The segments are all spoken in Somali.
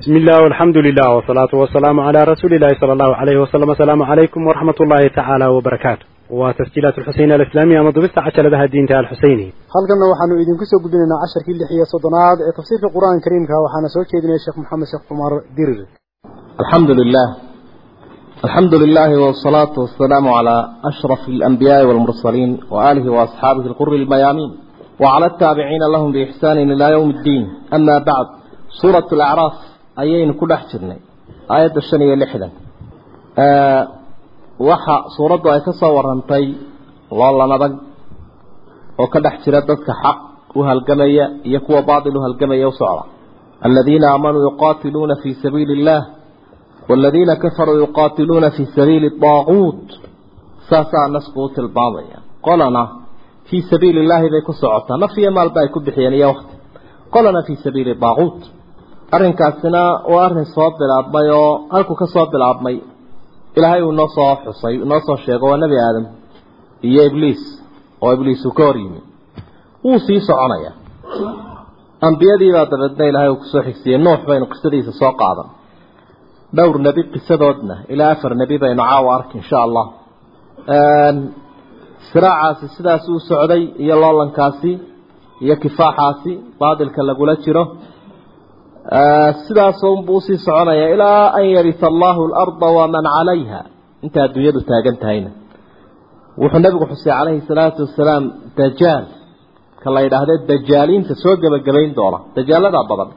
بسم الله والحمد لله والصلاة والسلام على رسول الله صلى الله عليه وسلم السلام عليكم ورحمة الله تعالى وبركاته وتسجيلات الحسين الإسلامية مضبست عشر لها الدين تعالى الحسيني halkanna waxaanu idinku soo gudbinaynaa casharkii lix iyo soddonaad ee tafsiirka qur-aanka kariimka waxaana soo jeedinaya sheekh maxamed sheekh cumar dirir الحمد لله الحمد لله والصلاة والسلام على أشرف الأنبياء والمرسلين وآله وأصحابه القر الميامين وعلى التابعين لهم بإحسان إلى يوم الدين أما بعد سورة الأعراف ayaynu ku dhex jirnay. Aayadda shan iyo lixdan. Waxa suuraddu ay ka soo warantay loola nadag oo ka dhex jira dadka xaq u halgamaya iyo kuwa baatil u halgamaya u socda. Aladiina aamanuu yuqaatiluuna fii sabiili اllaah waaladiina kafaruu yuqaatiluuna fii sabiili daaquut saasaa nasku u tilmaamaya. Qolana fii sabiili illaahi bay ku socotaa. Naf maalba ay ku bixiyeen iyo wakti qolana fii sabiili daaquut arrinkaasina waa arrin soo bilaabmay oo halku ka soo bilaabmay. Ilaahay uu noo soo xusay noo soo sheego waa nebi aadam iyo ibliis oo ibliis uu ka hor yimi wuu sii soconaya. Ambiyadiibaa dabeedna ilahay uu ku soo xigsiiyey. Nuux baynu qisadiisa soo qaadan. Dhowr nebi qisadoodna ilaa afar nebi baynu caawa ark insha allah. Siraacaasi sidaas uu socday iyo loolankaasi iyo kifaaxaasi baadilka lagula jiro sidaasunbuu u sii soconaya ilaa an yarisa allahu alarda waman calayha. Inta adduunyadu taagan tahayna. Wuxuu nabigu xusay calayhi salaatu wasalaam dajaal. Ka la yidhaahde dajaaliinta soo gebagabayn doona dajaalada badan.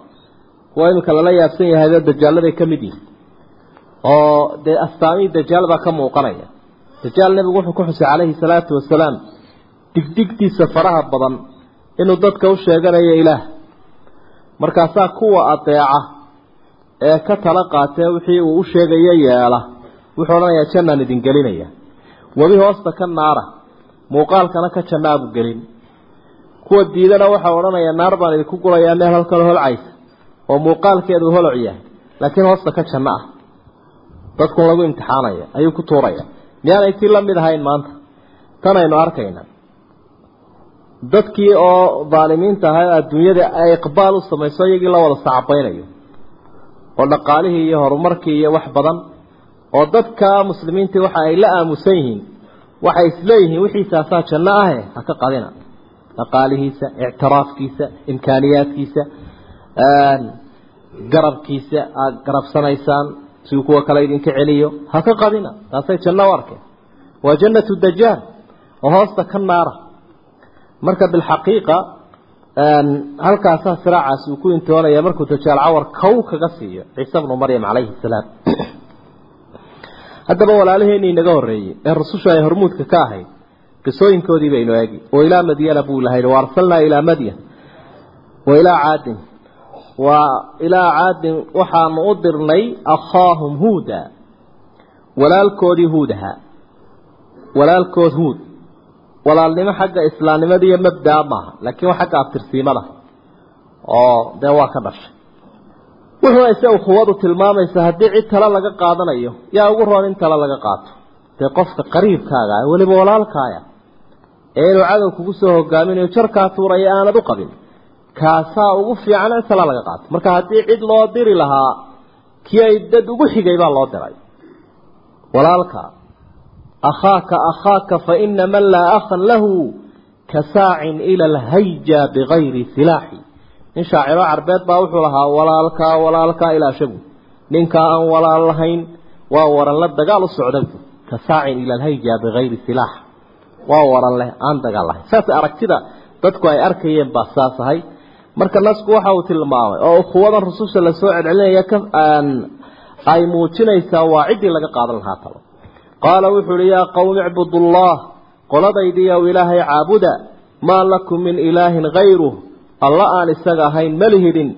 Kuwa iminka lala yaabsan yahayba dajaaladay ka mid yihiin oo dee astaamihii dajaal baa ka muuqanaya. Dajaal nebigu wuxuu ku xusay calayhi salaatu wasalaam digdigtiisa faraha badan inuu dadka u sheeganayo ilaah markaasaa kuwa adeeca ee ka tala qaatee wixii uu u sheegayo yeela wuxuu odhanayaa jannaan idin gelinaya. Webi hoosta ka naara muuqaalkana ka jannaabu gelin. Kuwa diidana waxau odhanayaa naar baan idinku gurayaa meel halkan holcaysa oo muuqaalkeedu holoc yahay laakiin hoosta ka janno ah. Dadkun lagu imtixaanaya ayuu ku tuuraya. Miyaanay tii la mid ahayn maanta? Tan aynu arkayna dadkii oo daalimiinta ahaa adduunyada ay iqbaal u samayso iyagii la wada sacabaynayo oo dhaqaalihii iyo horumarkii iyo wax badan. Oo dadka muslimiintii waxa ay la aamusan yihiin. Waxay isleeyihiin wixiisaasaa janno ahe ha ka qadina. Dhaqaalihiisa ictiraafkiisa imkaaniyaadkiisa garabkiisa aada garabsanaysaan siduu kuwa kale idinka celiyo ha ka qadina. Taasay janno u arkeen. Waa jannatu dajaal oo hoosta ka naara marka bilxaqiiqa ehm, halkaasaa siraacaasi uu ku intoonaya markuu dajaal cawar kow kaga siiyo ciise bnu maryam calayhi salaam. Haddaba walaalaheenii inaga horreeyey ee rusushu ay hormuudka ka ahayd qisooyinkoodii baynu eegi oo ilaa madyana buu lahayd wa arsalnaa ilaa madyan wa ilaa caadin. Wa ilaa caadin waxaanu u dirnay akhaahum huuda walaalkoodii huud ahaa walaalkood huud walaalnimo xagga islaamnimadiiyo mabdaa maaha. Laakiin waa xagga abtirsiimada oo dee waa ka dhashay. Wuxuuna ise ukhuwadu tilmaamaysa haddii cid tale laga qaadanayo yaa ugu roon in tale laga qaato. Dee qofka qariibkaaga ah weliba walaalkaaya ee inuu cadow kugu soo hogaaminayo jarkaa tuuraya aanad u qabin kaasaa ugu fiican in tala laga qaato. Marka haddii cid loo diri lahaa kii ay dad ugu xigay baa loo diray. Walaalka lahu ka saacin ila alhayja bigayri silaaxi nin shaaciro carbeed baa wuxuu lahaa walaalkaa walaalkaa ilaa shagu ninkaa aan walaal lahayn waa waran la dagaal u socda ka saacin ila alhayja bigayri silaax waa waran leh aan dagaal lahayn saas aragtida dadku ay arkayeen baa saas ahay marka nasku waxa uu tilmaamay oo ukhuwadan rususha la soo celcelinaya ka ay muujinaysaa waa ciddii laga qaadan lahaa talo qaala wuxuu uhi yaa qowmi icbudullah qoladaydii ow ilaahay caabuda maa lakum min ilaahin hayruh alla aan isaga ahayn malihidin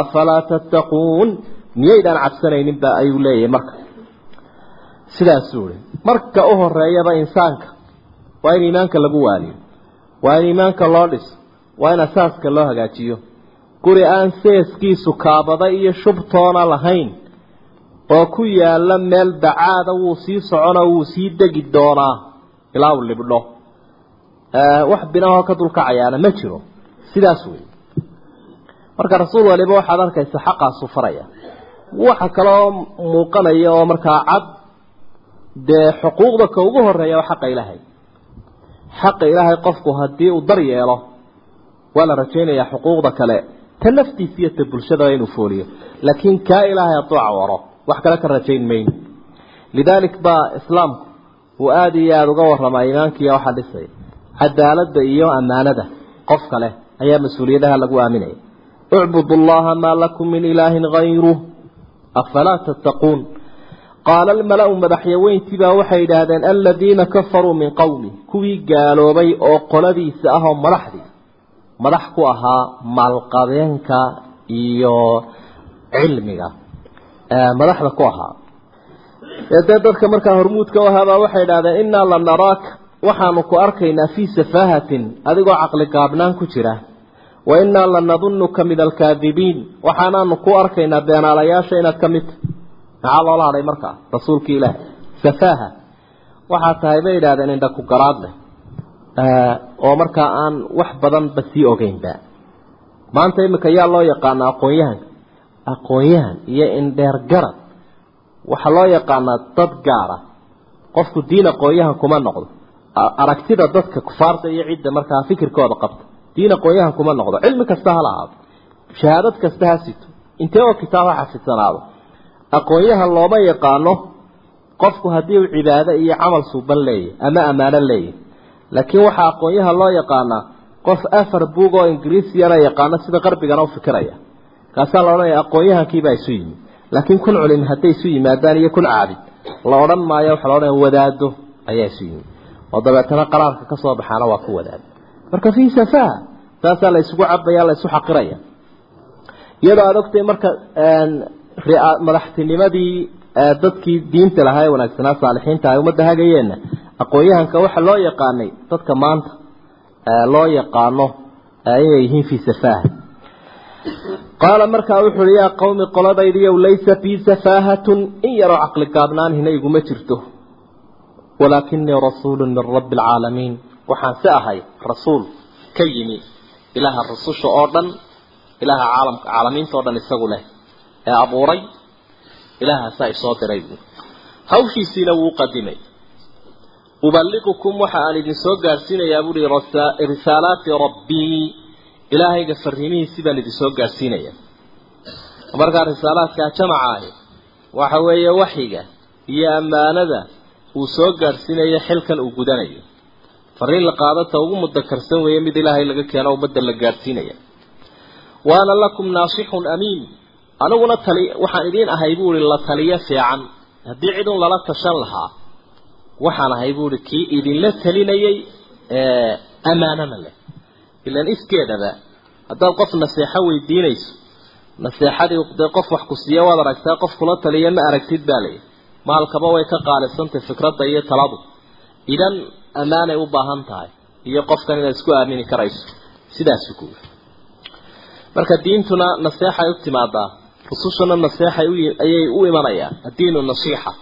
afalaa tattaquun miyaydaan cabsanayninba ayuu leeyahay marka. Sidaasuu ihi marka u horeeyaba insaanka waa in iimaanka lagu waaliyo waa in iimaanka loo dhiso waa in asaaska loo hagaajiyo. Guri aan seeskiisu kaabada iyo shubtoona lahayn oo ku yaalla meel dacaada wuu sii soconoo wuu sii degi doonaa. Ilaa uu libdho wax binahoo ka dulkacayaana ma jiro. Sidaas wey marka rasuul waliba waxaad arkaysa xaqaasu faraya. Waxa kaloo muuqanaya oo markaa cad dee xuquuqda ka ugu horreeya oo xaqa ilaahay. Xaqa ilaahay qofku haddii uu dar yeelo waa la rajaynayaa xuquuqda kale. Ta naftiisa iyo ta bulshada inuu fooliyo. Laakiin kaa ilaahay hadduu cawaro wax kale ka rajayn mayno lidaalik baa islaamku uu aada iyo aada uga waramaa iimaankiiyo waxaa dhisaya cadaaladda iyo ammaanada qof kale ayaa mas'uuliyadaha lagu aaminaya ucbudu allaha maa lakum min ilaahin hayruh afalaa tattaquun. Qaala almala-u madaxyaweyntiibaa waxay idhaahdeen aladiina kafaruu min qowmi kuwii gaaloobay oo qoladiisa ah oo madaxdii madax ku ahaa maalqabeenka iyo cilmiga madaxda ku ahaa. Dee dadka markaa hormuudka u ahaabaa waxay idhahdeen innaa la naraaka waxaanu ku arkaynaa fii safaahatin adigoo caqli gaabnaan ku jira. Wa innaa la nadunnuka min alkaadibiin waxaanaanu ku arkaynaa beenaalayaasha inaad ka mid maxaa loola hadhay markaa rasuulkii ilaah? Safaaha. Waxaa tahay bay idhahdeen indha ku garaad leh oo markaa aan wax badanba sii ogeynba. Maanta iminka yaa loo yaqaana aqoon-yahanka aqoon-yahan iyo indheer garad. Waxaa loo yaqaanaa dad gaara. Qofku diin aqoon-yahan kuma noqdo. Aragtida dadka kufaarta iyo cidda markaa fikirkooda qabta diin aqoon-yahan kuma noqdo. Cilmi kasta ha lahaado. Shahaadad kasta ha sito. Intee oo kitaab ha xafidsanaado aqoon-yahan looma yaqaano qofku haddii uu cibaado iyo camal suuban leeyahy ama ammaano leeyahy laakiin waxaa aqoon-yahan loo yaqaanaa qof afar buug oo ingiriisiyana yaqaano sida qarbigana u fikiraya kaasaa la odhanaya aqoon-yahankiibaa isu yimid. Laakiin kun culimi hadday isu yimaadaan iyo kun caabid la odhan maayo waxaa la odhanaya wadaado ayaa isu yimid. Oo dabeetana qaraarka ka soo baxaana waa ku wadaado marka fii safaa saasaa la isugu cabaya la xaqiraya. Iyadoo aad ogtay marka madaxtinimadii dadkii diinta lahaa ee wanaagsanaa saalixiinta ay ummadda hagayeenna aqoon-yahanka loo yaqaanay dadka maanta loo yaqaano inay yihiin fii safaaha qaala markaa wuxu yaa qowmi qoladaydiyow laysa bii safaahatun in yaroo caqli gaabnaanhina iguma jirto. Walaakinii rasuulu min rabbi alcaalamiin waxaan si ahay rasuul ka yimi ilaaha rususha oo dhan ilaaha caalamka caalamiinta o dhan isagu leh ee abuuray ilaahaasaa isoo diray. Hawshiisiina wuu qadimay. Uballigukum waxa aan idin soo gaadhsiinayaa buuhi risaalaati rabbii ilaahayga fariimihiisii baan idin soo gaadhsiinaya markaa risaalaadkaa jamaca ahi waxa weeye waxyiga iyo ammaanada uu soo gaadhsiinayo xilkan uu gudanayo fariin la qaadata ugu mudakarsan weeye mid ilaahay laga keeno ummadda la gaadhsiinaya waana lakum naasixun amiin aniguna tali waxaan idiin ahay buuhi la taliyo fiican haddii cid un lala tashan lahaa waxaan ahay buuhi kii idinla talinayay ammaanana leh ilaan iskeedaba haddaad qof naseexo weydiinayso naseexadii dee qof wax ku siiya waad aragtaa qof kula taliya ma aragtid baa layihi maalkaba way ka qaalisantay fikradda iyo taladu. Idan ammaanay u baahan tahay iyo qofkan inaad isku aamini karayso sidaasu ku marka diintuna naseexay u timaadaa rusushuna naseexay ayay u imanayaan addiinu nasiixa.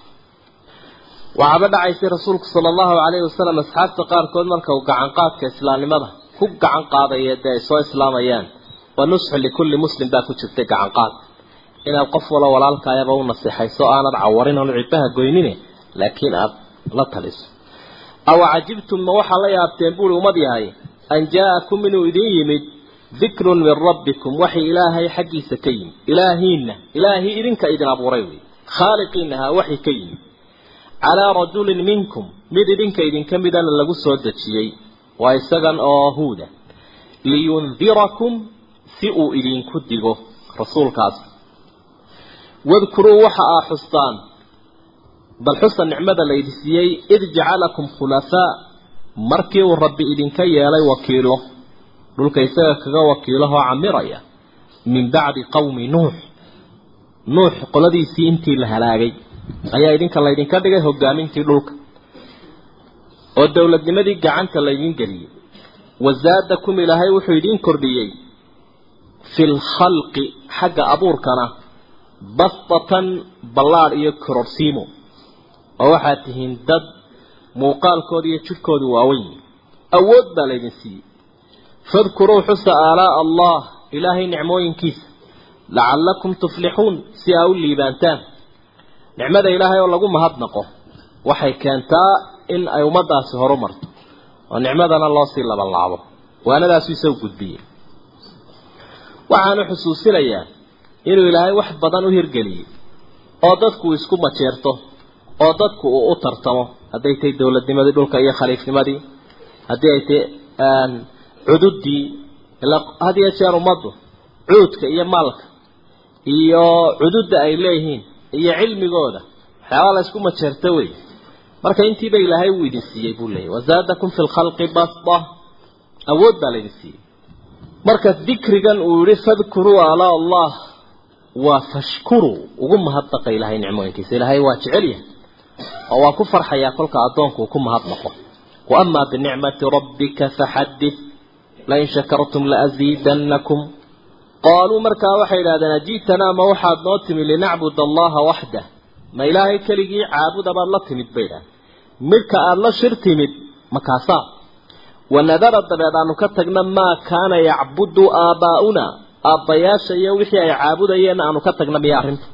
Waxaaba dhacaysay rasuulku sala allahu calayhi wasalam asxaabta qaarkood marka uu gacan qaadka islaamnimada ku gacan qaadaya dee ay soo islaamayaan wa nusxu likulli muslim baa ku jirtay gacan qaad. Inaad qof walo walaalkaayaba u naseexayso aanad cawarin oon cidbaha goynine laakiin aada la taliso. Aw cajibtum ma waxaa la yaabteen buuri ummad yahay an jaa-akum inuu idin yimid dikrun min rabbikum waxay ilaahay xaggiisa ka yimid. Ilaahiinna ilaahii idinka idin abuuray wey khaaliqiinahaa waxay ka yimid. Calaa rajulin minkum mid idinka idinka midana lagu soo dejiyey waa isagan oo huuda. Liyundirakum si uu idinku digo rasuulkaas. Wadkuruu waxa aa xustaan. Bal xusa nicmada laydi siiyey id jacalakum khulafaa markii uu rabbi idinka yeelay wakiilo. Dhulka isaga kaga wakiilahoo camiraya. Min bacdi qowmi nuux. Nuux qoladiisii intii la halaagay. Ayaa idinka laydinka dhigay hogaamintii dhulka oo dowladnimadii gacanta laydin geliyey wazaadakum ilaahay wuxuu idiin kordhiyey. Fi lkhalqi xagga abuurkana bastatan ballaadh iyo kororsiimo oo waxaad tihiin dad muuqaalkooda iyo jidhkoodu waaweyn. Awood baa laydin siiyey. Fadkuruu xusa aalaa'a allah ilaahay nicmooyinkiisa. Lacallakum tuflixuun si aa u liibaantaan. Nicmada ilaahay oo lagu mahadnaqo waxay keentaa in ay ummaddaasi horu marto oo nicmadana loo sii labanlaabo waanadaasu isagu gudbiyey. Waxaanu xusuusinayaa inuu ilaahay wax badan u hirgeliyey oo dadku isku majeerto oo dadku uu u tartamo. Hadday tahay dowladnimadii dhulka iyo khaliifnimadii haddii ay tahay cududdii had iyo jeer ummaddu cuudka iyo maalka iyo cududda ay leeyihiin iyo cilmigooda waxyaabaa la isku majeerto wey marka intiiba ilaahay uu idin siiyey buu leeyahy wazaadakum fi lkhalqi basta awood baa laydin siiyey. Marka dikrigan uu yihi fadkuruu alaa allah waa fashkuruu ugu mahadnaqa ilaahay nicmooyinkiisa. Ilaahay waa jecel yahay oo waa ku farxayaa kolka addoonku uu ku mahadnaqo. Wa amaa binicmati rabbika faxadith lain shakartum laaziidannakum qaaluu markaa waxay idhahdeen ajiitanaa ma waxaad noo timi linacbud allaha waxdah ma ilaahay keligii caabuda baad la timid bay idhahdeen midhka aada la shir timid makaasaa wanadara dabeed aanu ka tagna maa kaana yacbudu aabaa'una? Aabbayaasha iyo wixii ay caabudayeenna aanu ka tagna miya arrinta.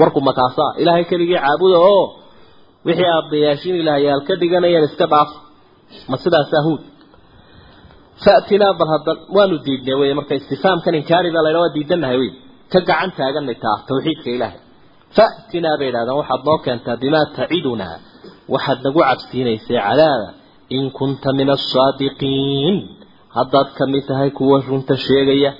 Warku makaasaa ilaahay keligii caabuda oo wixii aabbayaashiin ilaahyaal ka dhiganayeen iska dhaaf. Ma sidaasa huud faatinaa bal hadda waanu diidnay wey marka istifaamkan inkaarida laydha waa diidanahay wey ka gacan taaganay taa tawxiidka ilaahay faatinaa bay idhahdeen waxaad noo keentaa bimaa tacidunaa waxaad nagu cabsiinaysay cadaada in kunta min asaadiqiin haddaad ka mid tahay kuwa runta sheegaya.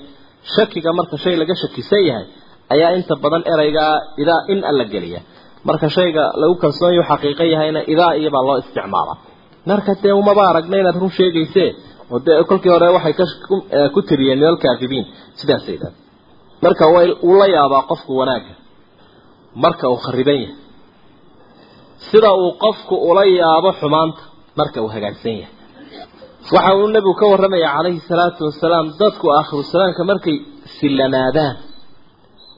Shakiga marka shay laga shakisan yahay ayaa inta badan ereygaa idaa in alla geliya. Marka shayga lagu kalsoon yahu xaqiiqo yahayna idaa iyobaa loo isticmaalaa marka dee umaba aragna inaad run sheegaysee? Oo dee kolkii hore waxay ku tiriyeen min alkaadibiin sidaasay idhahdeen marka wuu la yaabaa qofku wanaagga marka uu khariban yahay. Sida uu qofku ula yaabo xumaanta marka uu hagaagsan yahay. Waxa uu nebigu ka warramaya calayhi salaatu wasalaam dadku aakhiru salaamka markay sillanaadaan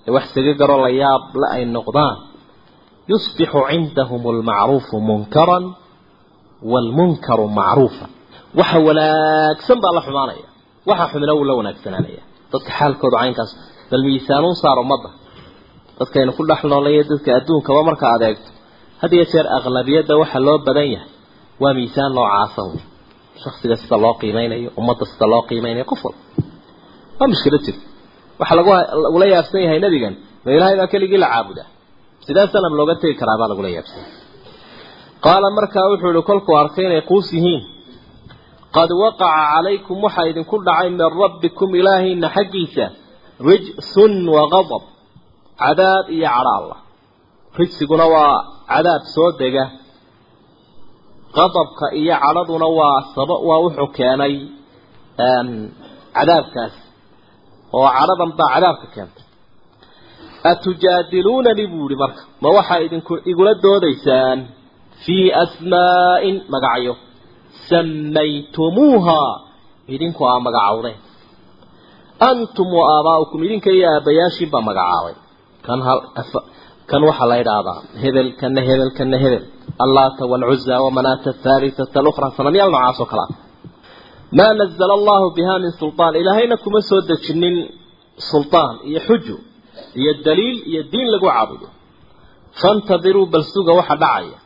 ee wax saga garo la yaab la ay noqdaan. Yusbixu cindahum almacruufu munkaran waalmunkaru macruufan waxa wanaagsan baa la xumaanaya. Waxa xumina wuu la wanaagsanaanaya dadka xaalkooda caynkaas bal miisaanuun saar ummadda dadkaynu ku dhex noolaya dadka adduunkaba marka adeegto. Had iyo jeer aqlabiyadda waxa loo badan yahay waa miisaan noocaasa wey shaksiga sida loo qiimeynayo ummadda sida loo qiimeynayo qof walba. Waa mushkilad jirta waxaa lagu lagula yaabsan yahay nebigan ma ilaahay baa keligii la caabudaa. Sidee sanam looga tegi karaa baa lagula yaabsan. Qaala markaa wuxuu ihi kolkuu arkay inay quus yihiin. Qad waqaca calaykum waxaa idinku dhacay min rabbikum ilaahayna xaggiisa rijsun waqadab cadaab iyo cadho allah. Rijsiguna waa cadaab soo dega. Qadabka iyo cadhaduna waa saba waa wuxuu keenay cadaabkaas. Oo cadhadan baa cadaabka keentay. Atujaadiluunani buu yihi marka ma waxaa idinku igula doodaysaan? Fii asmaa'in magacyo. Samaytumuuha idinku aa magacowdeen antum wa aabaa'ukum idinka iyo aabbayaashiin baa magacaabay kan hal kan waxaa la yidhaahdaa hebel kana hebel kana hebel. Allaata waalcuza wamanaata athaalitata alukhra sanamyaal noocaas oo kale ah maa nazala allahu biha min sultaan. Ilaahayna kuma soo dejinin sultaan iyo xujo iyo daliil iyo diin lagu caabudo. Faintadiruu bal suga waxa dhacaya.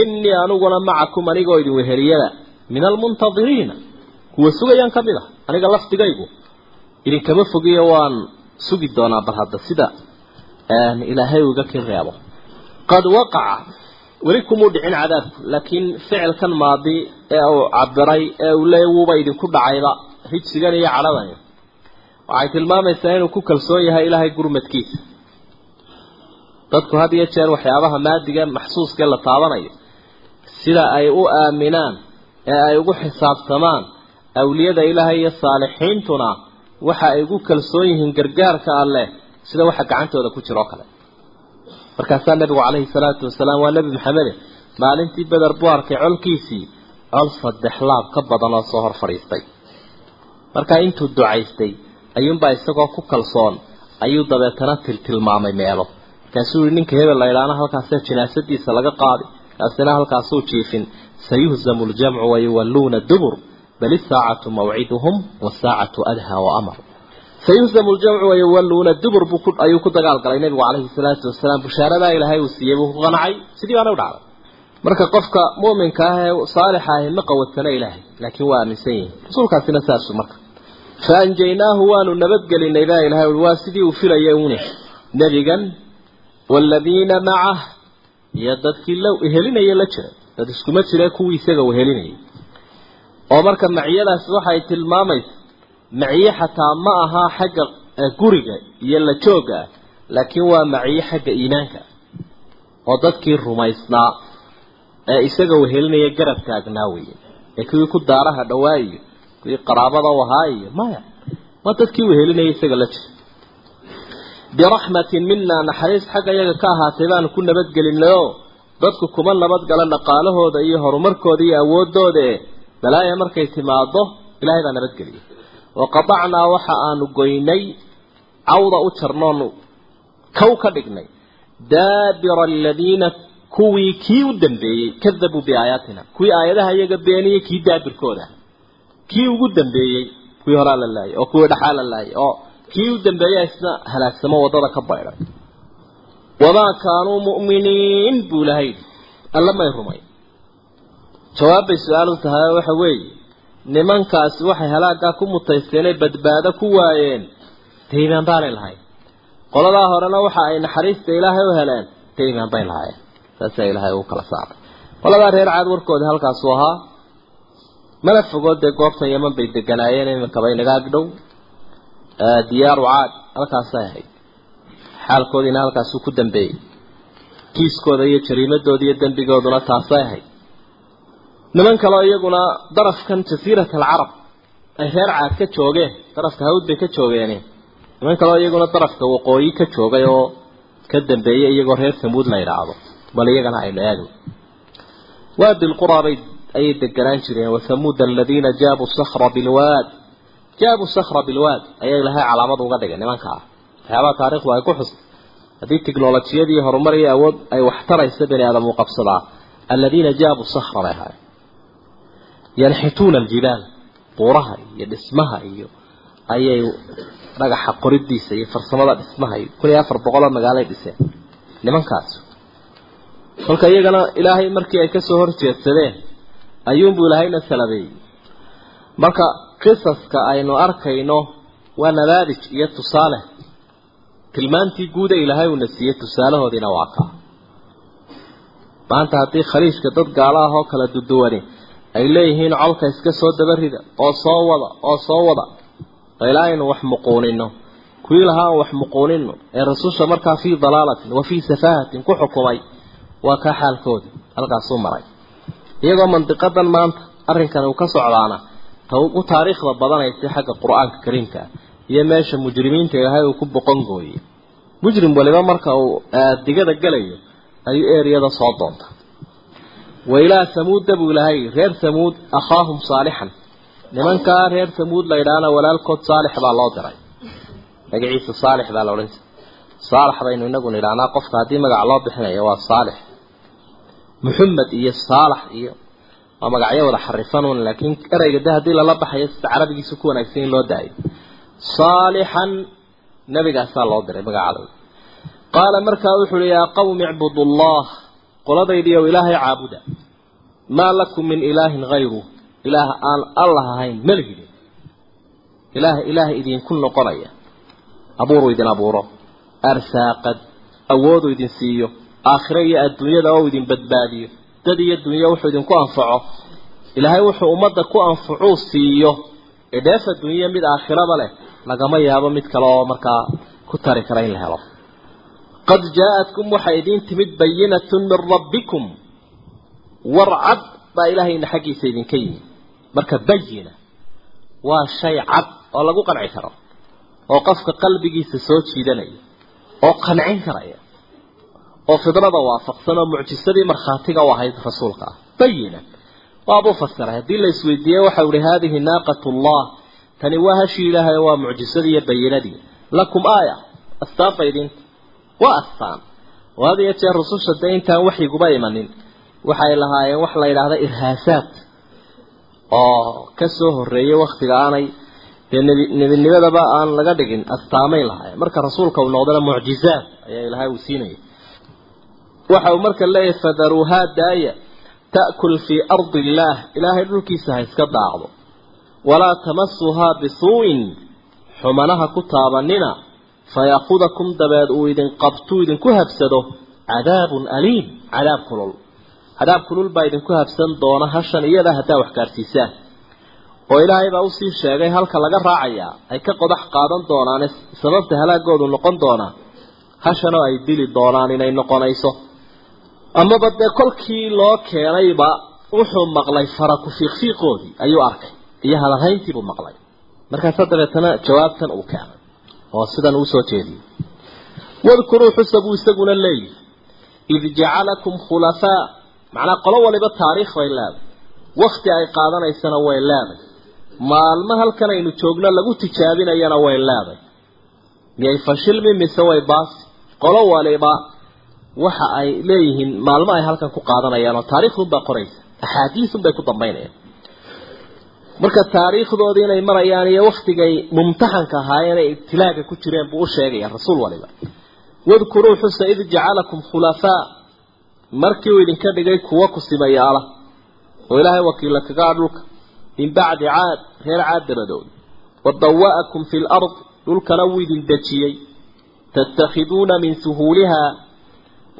Innii aniguna macakum anigoo idin weheliyada min almuntadiriina kuwa sugayaan ka mid ah aniga lafdigaygu. Idinkama fogiyo waan sugi doonaa bal hadda sida ilaahay uu iga kin reebo. Qad waqaca weli kumuu dhicin cadaabku laakiin ficilkan maadi ee uu cabiray ee uu leeyay wuuba idinku dhacayba rijsigan iyo cadhadani waxay tilmaamaysaa inuu ku kalsoon yahay ilaahay gurmadkiisa. Dadku had iyo jeer waxyaabaha maadiga maxsuuskae la taabanayo sida ay u aaminaan ee ay ugu xisaabtamaan awliyada ilaahay iyo saalixiintuna waxa ay ugu kalsoon yihiin gargaarka alleh sida waxa gacantooda ku jiro kale. Markaasaa nabigu calayhi salaatu wasalaam waa nebi maxamede maalintii beder buu arkay colkiisii col saddex laab ka badan oo soo hor fadhiistay markaa intuu ducaystay ayuunbaa isagoo ku kalsoon ayuu dabeetana tiltilmaamay meelo. Markaasuu yihi ninka hebel la idhaana halkaasee jinaasadiisa laga qaadi kaasina halkaasuu jiifin. Sayuhzamu ljamcu wayuwalluuna dubur bal isaacatu mawciduhum wasaacatu adhaa wa amar sayuhzamu ljamcu wayuwalluuna dubur buu ayuu ku dagaalgalay nebigu calayhi salaatu wasalaam bushaaradaa ilaahay uu siiyey buu ku qancay sidii baana u dhacday marka qofka mu'minka ah ee saalixa ahi ma qawadsana ilaahay laakiin waa aaminsan yihiin rasuulkaasina saasu marka fa anjaynaahu waanu nabadgelinay baa ilahay ui waa sidii uu filayay une nebigan waaladiina macah iyo dadkii la helinaya la jiray dad iskuma jire kuwii isaga uu helinayay oo marka maciyadaas waxay tilmaamaysa maciye xataa ma aha xagga guriga iyo la jooga ah laakiin waa maciye xagga iimaanka. Oo dadkii rumaysnaa ee isaga uu helinaya garab taagnaa weeye. Ee kuwii ku daaraha dhawaa iyo kuwii qaraabada u ahaa iyo maya. Waa dadkii uu helinaya isaga la jira biraxmatin mina naxariis xagga iyaga ka ahaatay baanu ku nabadgelinay oo dadku kuma nabadgala dhaqaalahooda iyo horumarkooda iyo awoodooda e balaaya markay timaado ilaahay baa nabadgeliyay waqatacnaa waxa aanu goynay cawda u jarnoonu kow ka dhignay daabira aladiina kuwii kii u dambeeyey kadabuu biaayaatina kuwii aayadaha iyaga beeniyey kii daabirkooda kii ugu dambeeyey kuwii horaa la laayay oo kuwii dhaxaa la laayay oo kii u dambeeya isna halaagsamo waddada ka baydhay wamaa kaanuu mu'miniin buu ilahay alla may rumay jawaab bay su'aal u tahay waxa weeye nimankaasi waxay halaagaa ku mutaysteenay badbaado ku waayeen. Dee imaan baanay lahayn. Qoladaa horena waxa ay naxariista ilaahay u heleen dee bay lahaayeen. Saasaa ilaahay ugu kala saaray qoladaa reer caad warkoodii halkaasuu ahaa mana fogood dee goobtan yaman bay deganaayeen iminkaba inaga agdhow diyaaru caad halkaasay ahayd. Xaalkoodiina halkaasuu ku dambeeyey. Kiiskooda iyo jariimadooda iyo dembigooduna taasay ahayd niman kaleo iyaguna darafkan jasiirat alcarab ay reer caad ka joogeen darafka hawd bay ka joogeene. Niman kaleo iyaguna darafka waqooyi ka joogay oo ka dambeeyey iyagoo reer samuud la yidhaahdo bal iyagana aynu eegno waadi lquraa bay ayay deganaan jireen wathamuuda aladiina jaabuu sakra bilwaad. Jaabuu sakra bilwaad ayaa ilahay calaamad uga dhigay nimanka. Ah waxyaabaha taarikhdu ay ku xustay haddii tiknolojiyadii horumar iyo awood ay waxtaraysa bani aadam uu qabsadaa. Aladiina jaabuu sakra bay ahaayeen yanxituuna aljibaal buuraha iyo dhismaha iyo ayay dhagaxa qoridiisa iyo farsamada dhismaha iyo kun iyo afar boqoloo magaalay dhiseen. Nimankaas. Kolka iyagana ilaahay markii ay ka soo horjeedsadeen ayuunbuu ilaahayna salabeeyey. Marka qisaska aynu arkayno waa nabaadij iyo tusaale. Tilmaantii guuda ilaahay uuna siiyey tusaalahoodiina waa kaa maanta haddii khaliijka dad gaalo ah oo kala duduwani ay leeyihiin colka iska soo dabarida oo soo wada oo soo wada. Ilaa aynu wax muquunino. Kuwii lahaa wax muquunino. Ee rasusha markaa fii dalaalatin wa fii safaahatin ku xukumay waa kaa xaalkoodi halkaasuu maray. Iyagoo mandiqadan maanta arrinkan uu ka socdaana u taariikhda badanaysay xagga qur'aanka kariimka iyo meesha mujrimiinta ilaahay uu ku boqon gooyey. Mujrim waliba marka uu digada gelayo ayuu eriyada soo doonta wailaa samuuda buu ilahay reer samuud akhaahum saalixan nimankaa reer samuud la yidhaahna walaalkood saalix baa loo diray. Magaciisa saalix baa la odhan jiray. Saalax baynu inagu nidhahnaa qofka haddii magac loo bixinayo waa saalix. Muxamed iyo saalax iyo waa magacyo wada xarifanuun laakiin ereyga de haddii lala baxayo sida carabigiisa ku wanaagsan in loo daayo. Saalixan nabigaasaa loo diray magacada qaala markaa wuxu uhi yaa qawmi icbudu allah. Qoladaydiiyow ilaahay caabuda maa lakum min ilaahin hayru ilaah aan allah ahayn malihidin ilaah ilaah idinku noqonaya. Abuuru idin abuuro arsaaqad awoodu idin siiyo aakhiro iyo adduunyada oo idin badbaadiyo dad iyo dunyo wuxuu idinku anfaco. Ilaahay wuxuu ummadda ku anfacuu siiyo. Ee dheef adduunya mid aakhiraba leh lagama yaabo mid kale oo markaa ku tari kara in la helo. Qad jaa-atkum waxaa idiin timid bayinatun min rabbikum warcad baa ilaahayna xaggiisa idinka yimid marka bayina waa shay cad oo lagu qanci karo oo qofka qalbigiisa soo jiidanaya oo qancin karaya oo fidrada waafaqsan oo mucjisadii markhaatiga u ahayd rasuulka ah. Bayina waabuu fasiray haddii la isweydiiyey waxau ihi haadihi naaqatullah. Tani waa hashii ilaahay waa mucjisadii iyo bayinadii lakum aaya. Astaan baydinta waa astaan. Oo had iyo jeer rususha dee intaan waxyiguba imanin waxay lahaayeen wax la yidhaahda irhaasaad oo ka soo horreeyay waktiga aanay dee nebi nebinimadaba aan laga dhigin astaamay lahay marka rasuulka uu noqdana mucjizaad ayaa ilaahay uu siinaya waxa uu marka leeyahay fadaruuhaa daaya ta'kul fii ardi illaah ilaahay dhulkiisa ha iska daacdo. Walaa tamasuhaa bisuu'in. Xumanaha ku taabanina fayaakudakum dabeed uu idin qabtuu idinku habsado cadaabun aliim. Cadaab kulul cadaab kulul baa idinku habsan doona hashan iyada haddaa wax gaadhsiisaan oo ilaahay baa u sii sheegay halka laga raacayaa ay ka qodax qaadan doonaane sababta halaagoodu noqon doonaa hashanoo ay dili doonaan inay noqonayso. Amaba dee kolkii loo keenayba wuxuu maqlay fara ku fiiqfiiqoodii ayuu arkay. Iyo hadalhayntiibuu maqlay. Markaasa dabeetana jawaabtan uu keenay. Oo sidan uu soo jeediyey. Wadkuruu xusa buu isaguna leeyihi id jacalakum khulafaa macnaa qolo waliba taariikh bay leeday wakti ay qaadanaysana way leeday maalmo halkan aynu joogno lagu tijaabinayana way leeday miyay fashilmi mise way baasi qolo waliba waxa ay leeyihiin maalmo ay halkan ku qaadanayaan oo taariikhdunbaa qoraysa. Axaadiisunbay ku dambaynayaan. Marka taariikhdoodii inay marayaan iyo waktigay mumtaxanka ahaayeen ay ibtilaaga ku jireen buu u sheegaya rasuul waliba. Wadkuruu xusa id jacalakum khulafaa markii uu idinka dhigay kuwa ku simayaala oo ilaahay wakiilla kagaa dhulka min bacdi caad reer caad dabadood wadawa'akum fi lard dhulkana wuu idin dejiyey. Tattakhiduuna min suhuulihaa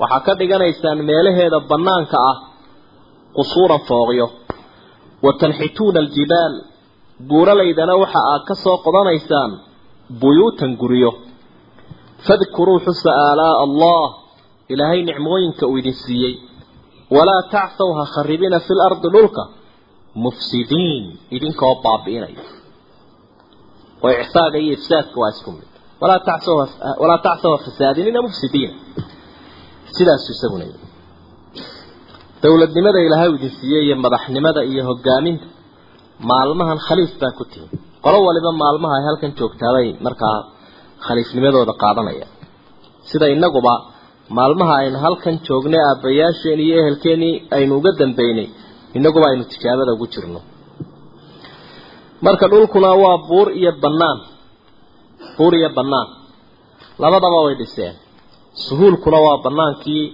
waxaa ka dhiganaysaan meelaheeda bannaanka ah qusuuran fooqyo wa tanxituuna aljibaal buuralaydana waxa aad ka soo qodanaysaan buyuutan guryo fadkuruu xusa aalaa'a allah ilaahay nicmooyinka uu idin siiyey. Walaa tacsaw ha kharibina fi lardi dhulka. Mufsidiin idinkoo baabi'inaya oo icsaada iyo ifsaadka waa isku mid. Walaa tacsaw walaa tacsaw ha fasaadinina mufsidiina sidaasu isaguna yidhi dowladnimada ilaahay uu idin siiyey iyo madaxnimada iyo hogaaminta maalmahan khaliif baa ku tihin. Qolo waliba maalmaha ay halkan joogtaabay markaa khaliifnimadooda qaadanaya. Sida inaguba maalmaha aynu halkan joognay aabbayaasheen iyo ehelkeenii aynu uga dambeynay inaguba aynu tijaabada ugu jirno. Marka dhulkuna waa buur iyo bannaan. Buur iyo bannaan. Labadaba way dhiseen. Suhuulkuna waa bannaankii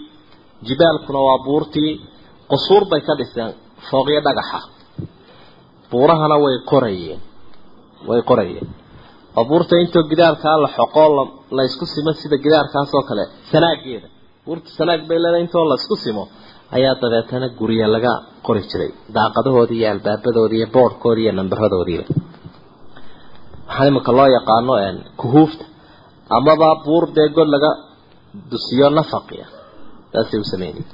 jibaalkuna waa buurtii qusuur bay ka dhiseen fooqyo dhagaxa. Buurahana way qorayeen way qorayeen oo buurta intoo gidaarkaa la xoqoo la isku simo sida gidaarkaas oo kale sanaageeda buurta sanaag bay leedahay intoo la isku simo. Ayaa dabeetana gurya laga qori jiray. Daaqadahoodii iyo albaabadoodii iyo boodhkoodii iyo nambaradoodiiba waxaa iminka loo yaqaano kuhuufta. Amaba buur dee god laga dusiyo nafaqiya saasay u sameynay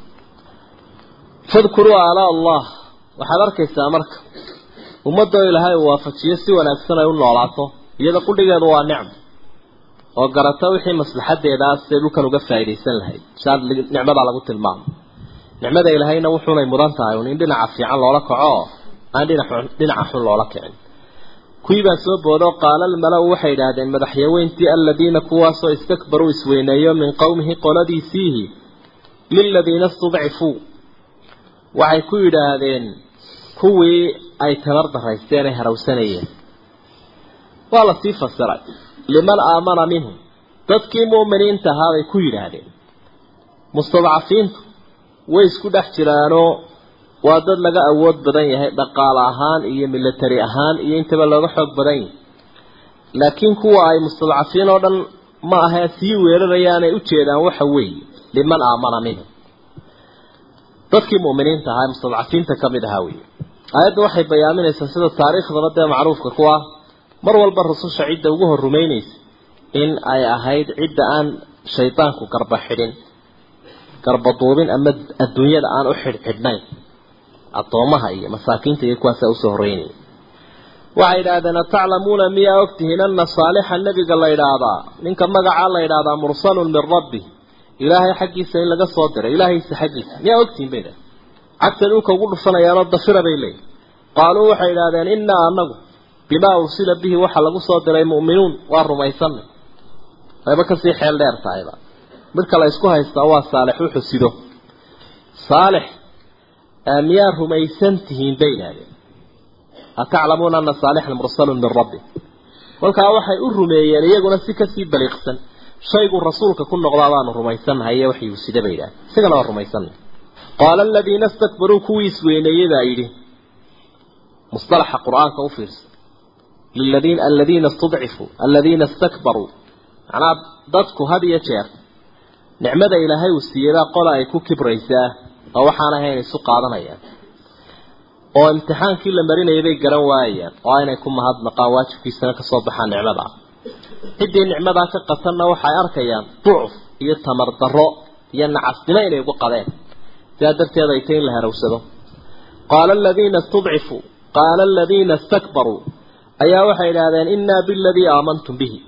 fadkuruu aalaa allah. Waxaad arkaysaa marka ummadoo ilaahay uu waafajiyo si wanaagsan ay u noolaato iyada qudhigeedu waa nicmo oo garata wixii maslaxadeedaa siday dhulkan uga faa'iidaysan lahayd. Saad nicmadaa lagu tilmaamo nicmada ilaahayna wuxuunay mudan tahay un in dhinaca fiican loola kaco aan dhinac dhinaca xun loola kicin. Kuwii baa soo boodo qaala almala-u waxay idhaahdeen madaxyaweyntii aladiina kuwaasoo istakbaruu isweyneeyo min qowmihi qoladiisiihi liladiina istudcifuu waxay ku yidhaahdeen kuwii ay tabar daraysteen ay harawsanayeen waa la sii fasiray liman aamana minhum. Dadkii mu'miniinta ahaa bay ku yidhaahdeen. Mustadcafiintu way isku dhex jiraanoo waa dad laga awood badan yahay dhaqaale ahaan iyo military ahaan iyo intaba looga xoog badan yahay. Laakiin kuwa ay mustadcafiin oo dhan ma ahee sii weerarayaanay u jeedaan waxa weeye. Liman aamana minhum. Dadkii mu'miniinta ahaa ee mustadcafiinta ka mid ahaa weeye. Aayadda waxay bayaaminaysaa sida taariikhdaba dee macruufka ku ah mar walba rususha cidda ugu hor rumaynaysa in ay ahayd cidda aan shaydaanku garba xidhin garba duubin ama adduunyada aan u xidhxidhnayn addoomaha iyo masaakiinta iyo kuwaasaa u soo horeynaya waxay idhaahdeen ataclamuuna miyaa ogtihiin ana saalixa nebiga la idhaahdaa ninka magacaa la idhaahdaa mursalun min rabbi. Ilaahay xaggiisa in laga soo diray ilaahaysa xaggiisa. Miyaa ogtihiin bay idhahdeen cagtay dhulka ugu dhufanayaanoo dafira bay leeyihiin qaaluu waxay idhahdeen innaa anagu bimaa ursila bihi waxa lagu soo diray mu'minuun waa rumaysanay ayba ka sii xeel dheer tahayba. Midka la isku haystaa waa saalix wuxuu sido. Saalix miyaa rumaysan tihiin bay idhahdeen ataclamuuna ana saalixan mursalun min rabbi. Kolkaa waxay u rumeeyeen iyaguna si ka sii baliiqsan shaygu rasuulka ku noqdaa baanu rumaysannahay ee waxyuu sida bay yidhaah isagana waa rumaysannahay qaala aladiina istakbaruu kuwii isweyneeyey baa yidhi. Mustalaxa qur'aanka u fiirsa liladiina aladiina istudcifuu aladiina istakbaruu macnaa dadku had iyo jeer nicmada ilaahay uu siiyebaa qola ay ku kibraysaa oo waxaan ahayn isu qaadanayaan. oo imtixaankii la marinayay bay garan waayayaan oo aynay ku mahadnaqaan waajibkiisana ka soo baxaan nicmadaa ciddii nicmadaa ka qatanna waxay arkayaan ducuf iyo tamar darro iyo nacasnimo inay ugu qadeen sidaa darteed ay tay in la harawsado. Qaala aladiina istudcifuu qaala aladiina istakbaruu ayaa waxay idhaahdeen innaa biladii aamantum bihi.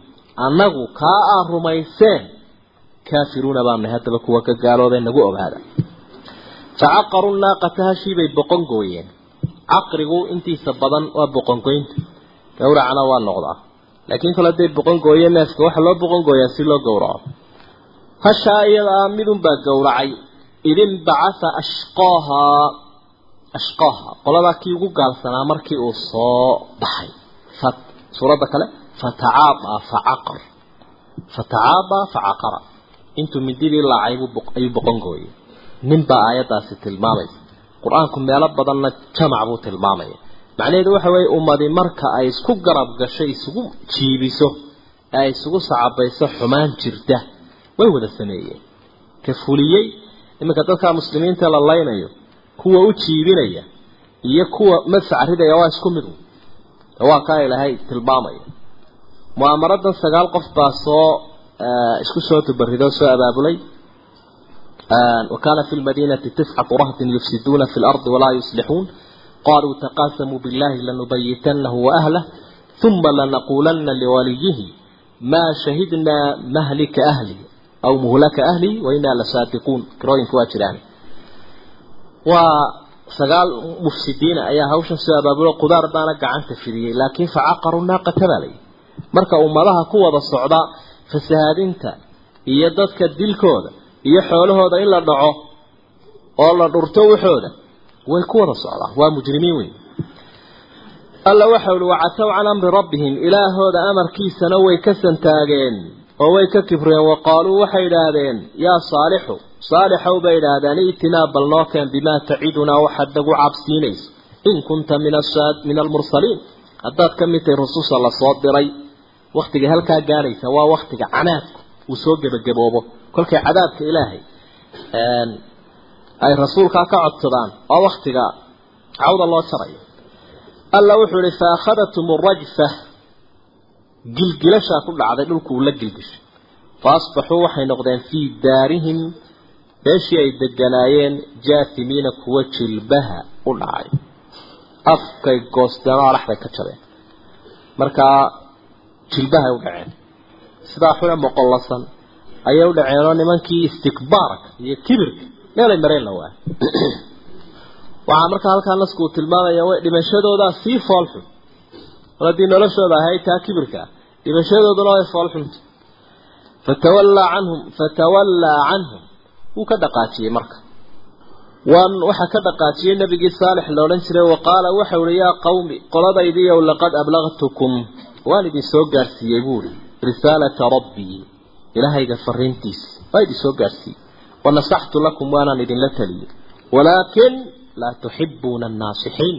Annagu kaa aa rumayseen kaafiruuna baanu nahay haddaba kuwa ka gaaloobay nagu ogaada. Facaqaru naaqata hashiibay boqon gooyeen. Caqrigu intiisa badan waa boqongoynta gawracana waa noqdaa. Laakiin kale hadday boqon gooye neefka waxaa loo boqon gooyaa si loo gowraco. Hashaa iyada ah midunbaa gowracay. Idin bacatha ashqaahaa ashqaaha qoladaa kii ugu gaalsanaa markii uu soo baxay suuradda kale fatacaabaa facaqar fatacaabaa facaqara intuu mididii laacay ayuu boqon gooyey. Ninbaa aayaddaasi tilmaamaysa. Qur'aanku meelo badanna jamac buu tilmaamaya. Macnaheedu waxa weeye ummadi marka ay isku garab gasho isugu jiibiso ee ay isugu sacabayso xumaan jirta way wada sameeyeen. Ka fuliyey iminka dadka muslimiinta la laynayo kuwa u jiibinaya iyo kuwa madfac ridaya waa isku mid waa kaa ilaahay tilmaamaya mu'aamaradan sagaal qof baa soo isku soo tubaridoo soo abaabulay وكان في المدينة تسعة رهط يفسدون في الأرض ولا يصلحون قالوا تقاسموا بالله لنبيتنه وأهله ثم لنقولن لوليه ما شهدنا مهلك أهلي أو مهلك أهلي وإنا لصادقون كروين كواتران sagaal mufsidiina ayaa hawshan soo abaabulo qudaar baana gacanta firiyey laakiin facaqaru naaqata baa layidhi marka ummadaha ku wada socda fasahaadinta iyo dadka dilkooda iyo xoolahooda in la dhaco oo la dhurto waxooda way ku wada socdaan waa mujrimiin weyn. Alla waxa uli wacataw can amri rabbihim ilaahooda amarkiisana way ka santaageen oo way ka kibreen wa qaaluu waxay idhaahdeen yaa saalixu saalixow bay idhaahdeen itinaa bal noo keen bimaa tacidunaa waxaad nagu cabsiinayso. In kunta min almursaliin. Haddaad ka mid tahay rususha la soo diray. Waktiga halkaa gaadhaysa waa waktiga canaadku uu soo gebagaboobo. Kolkay cadaabka ilaahay ay rasuulkaa ka codsadaan waa waktiga cawda loo jarayo alla wuxuu ihi fa akhadatum rajfa gilgilashaa ku dhacday dhulku uu la gilgishay. Fa asbaxuu waxay noqdeen fii daarihim meeshii ay deganaayeen jaasimiina kuwa jilbaha u dhacay. Afkay goosteen oo araxday ka jabeen. Markaa jilbahay u dhaceen. Sidaa xune moqollasan ayay u dhaceenoo nimankii istikbaarka iyo kibirka meelay mareen la waay waxaa markaa halkaa nasku uu tilmaamaya way dhimashadoodaa sii foolxun mar haddii noloshooda ahayd taa kibirka dhimashadooduna way foolxunta fatawallaa canhum fatawallaa canhum wuu ka dhaqaajiyey marka. Waan waxaa ka dhaqaajiyey nabigii saalix la odhan jiray wa qaala waxau ihi yaa qawmi qoladaydiiyow laqad ablagtukum. Waan idin soo gaarsiiyey buuhi risaalata rabbii ilaahayga fariintiisa waa idin soo gaarsiiyey. Wanasaxtu lakum waanaan idinla taliyey. Walaakin laa tuxibuuna annaasixiin.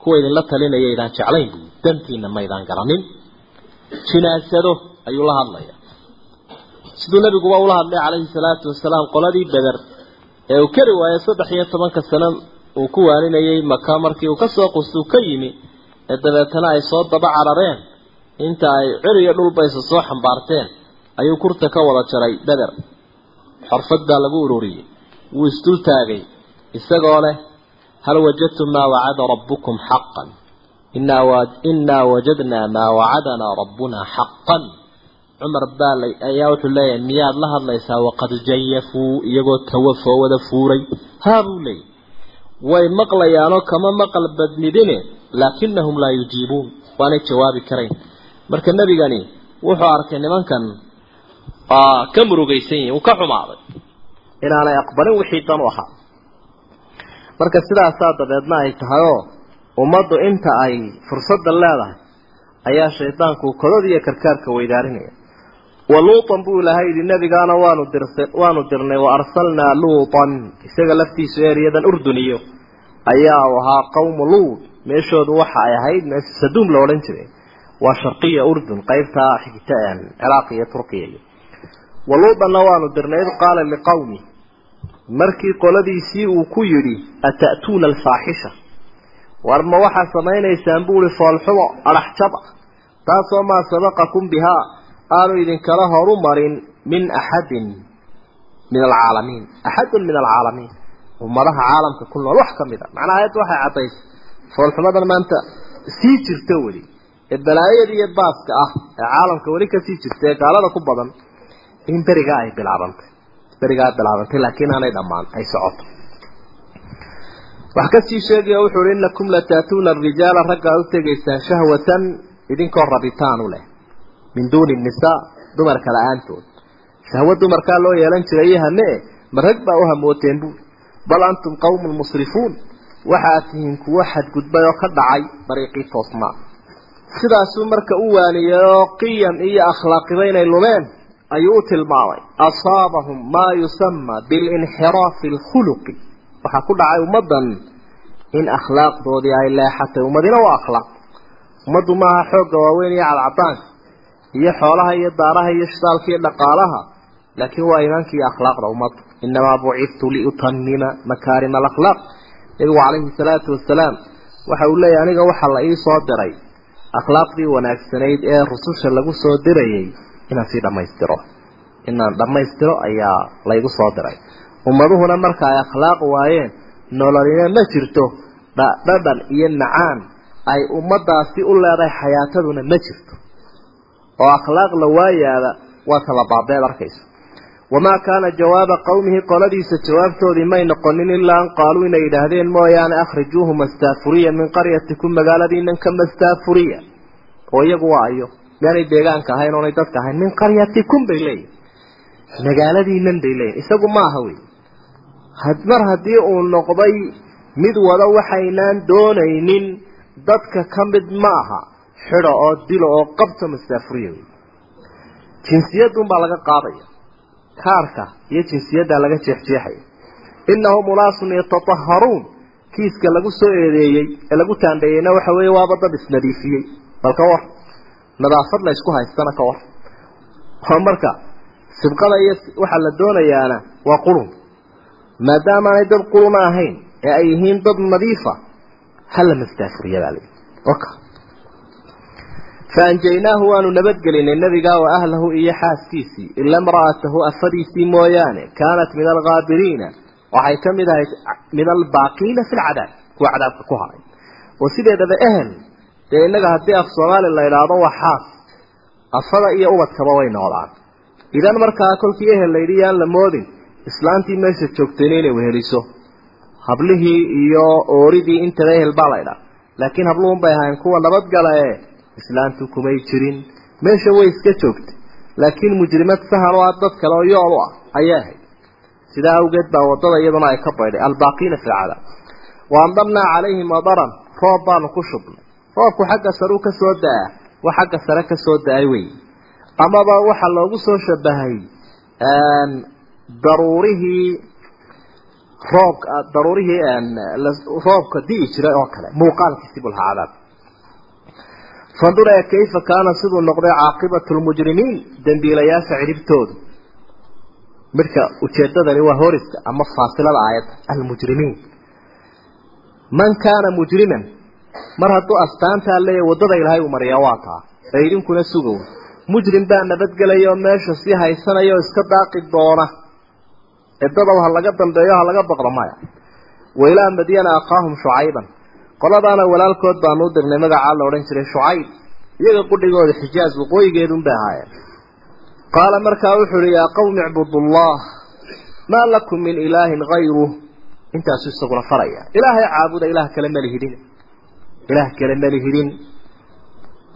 Kuwa idinla talinaya idaan jeclayn buui dantiina maydaan garanin jinaasado ayuu la hadlaya siduu nabiguba ula hadlay calayhi salaatu wasalaam qoladii beder ee uu kari waayey saddex iyo tobanka sano uu ku waaninayay maka markii uu ka soo qustuu ka yimi ee dabeetana ay soo daba carareen. Inta ay cir iyo dhulbaysa soo xambaarteen ayuu kurta ka wada jaray beder xorfad baa lagu ururiyey. Wuu isdul taagay. Isagoo leh hal wajadtum maa wacada rabbukum xaqan? Innaa wajadnaa maa wacadanaa rabbunaa xaqan cumar baa ayaa wuxuu leeyahay miyaad la hadlaysaa? Waqad jayafuu iyagoo tawafoo wada fuuray. Haa buu leeyay. Way maqlayaanoo kama maqal badnidine laakinahum laa yujiibuun. Waanay jawaabi karayn. Marka nebigani wuxuu arkay nimankan ka murugaysan yihiin uu ka xumaaday. Inaanay aqbalin wixii dan u ahaa. Marka sidaasaa dabeedna ay tahayoo ummaddu inta ay fursadda leedahay ayaa shaydaanku kodada iyo karkaarka weydaarinaya wa luutan buu ilahay yidhi nebigaana waanu dirsa waanu dirnay wa arsalnaa luutan. Isaga laftiisu ereyadan urduniyo ayaa u ahaa qawmu luud meeshoodu waxa ay ahayd saduum la odhan jiray. Waa sharqiya urdun qaybta xigta ciraaq iyo turkiya iyo. Wa luutanna waanu dirnay id qaala liqawmi markii qoladiisii uu ku yidhi ata'tuuna alfaaxisha war ma waxaa samaynaysaan buuhi foolxumo adhax jaba taasoo maa sabaqakum bihaa aanu idinkala horu min axadin min alcaalamiin. Axadun min alcaalamiin. Ummadaha caalamka ku nool wax ka mid a. Macnaa ayadda waxay caddaysay foolxumadan maanta sii jirta weli. Ee balaayada iyo baaska ah ee caalamka weli ka sii jirta ee gaalada ku badan in berigaa ay bilaabantay. Berigaa ay bilaabantay laakiin aanay dhammaan ay socoto wax ka sii sheegaya wuxuu uhi innakum lataatuuna arijaala raggaa u tegaysaan shahwatan idinkoo rabitaan u leh min duuni nisaa dumarka la'aantood. Shahwo dumarkaa loo yeelan jiray iyo hame-e ma rag baa u hamooteen buuri bal antum qawmun musrifuun waxaad tihiin kuwo xadgudbay oo ka dhacay dariiqii toosnaa sidaasuu marka u waaniyey oo qiyam iyo akhlaaqiba inay lumeen ayuu u tilmaamay. Asaabahum maa yusama bilinxiraafi alkhuluqi. Waxaa ku dhacay ummaddan in akhlaaqdoodii ay leexatay ummadina waa akhlaaq. Ummaddu maaha xoogga waaweyn iyo cadcadaanka iyo xoolaha iyo daaraha iyo shidaalka iyo dhaqaalaha. Laakiin waa iimaanka iyo akhlaaqda ummadda inamaa buciftu liutamima makaarima alakhlaaq. Nabigu calayhi salaatu wasalaam waxa uu leeyahy aniga waxaa la ii soo diray. Akhlaaqdii wanaagsanayd ee rususha lagu soo dirayay inaan sii dhammaystiro. Inaan dhammaystiro ayaa laygu soo diray. Ummaduhuna marka ay akhlaaq waayeen nololina ma jirto. Dhadhan iyo macaan ay ummadaasi u leedahay xayaataduna ma jirto oo akhlaaq la waayaaba waa kala baabeed arkayso wamaa kaana jawaaba qowmihi qoladiisa jawaabtoodii may noqonin ilaa an qaaluu inay yidhaahdeen mooyaane akhrijuuhu mastaafuriya min qaryatikum magaaladiinan ka mastaafuriya oo iyagu waa ayo miyaanay deegaanka ahayn oonay dadka ahayn min qaryatikum bay leeyihiin magaaladiinan bay leeyihiin isagu maaha wey mar haddii uu noqday mid wada waxaynaan doonaynin dadka ka mid ma aha xidho oo dilo oo qabto mastaafuriya wey jinsiyadun baa laga qaadaya. Kaarka iyo jinsiyaddaa laga jeexjeexaya. Innahum unaasun yatataharuun. Kiiska lagu soo eedeeyey ee lagu taandheeyeyna waxa weeye waaba dad isnadiifiyey bal ka war nadaafad la ysku haystana ka war. Oo marka sibqada iyo waxaa la doonayaana waa qurun maadaama aanay dad quruna ahayn ee ay yihiin dad nadiifa hala mastaafuriya baa layihi oka faanjaynaahu waanu nabadgelinay nabigaa wa ahlahu iyo xaaskiisii. ila imra'atahu afadiisii mooyaane kaanat min alghaabiriina waxay ka mid ahayd min albaaqiina fi lcadaab kuwa cadaabka ku haray. oo sideedaba ehel dee innaga haddii af soomaali la idhaahdo waa xaas. afada iyo ubadkaba way noqdaan. idan markaa kolkii ehel layidhi yaan la moodin islaantii meesha joogtayna inay weheliso. hablihii iyo ooridii intaba ehel baa la idhaa laakiin habluhun bay ahayn kuwa nabadgala ee islaantu kumay jirin. Meesha way iska joogtay laakiin mujrimad sahal oo ah dad kale oo yool u ah ayay ahayd. Sidaa awgeed baa waddada iyaduna ay ka baydhay albaaqiina fi lcadaab wa amdarnaa calayhim madaran roob baanu ku shubnay. Roobku xagga sareu ka soo da'a wa xagga sare ka soo da'ay wey amaba waxaa loogu soo shabahay daruurihii roobka daruurihii roobka di'i jiray oo kale muuqaalkiisi buu lahaa cadaab fandur ee kayfa kaana siduu noqday caaqibatu lmujrimiin dembiilayaasha cidhibtoodu. Midka ujeedadani waa horiska ama faasilada aayadda almujrimiin. Man kaana mujriman mar hadduu astaantaa leeyahy waddada ilaahay uu mariyaa waa taa. Ee idinkuna sugow. Mujrim baa nabadgelaya oo meesha sii haysanaya oo iska daaqi doona. Edadow ha laga qoladaana walaalkood baanu u dirnay magacaa la odhan jiray shucayb iyaga qudhigooda xijaaz waqooyigeedun bay ahaayeen. Qaala markaa wuxuu uhi yaa qawmi icbudullah maa lakum min ilaahin hayruh intaasuu isaguna faraya ilaahay caabuda ilaah kale malihidhin ilaah kale malihidhin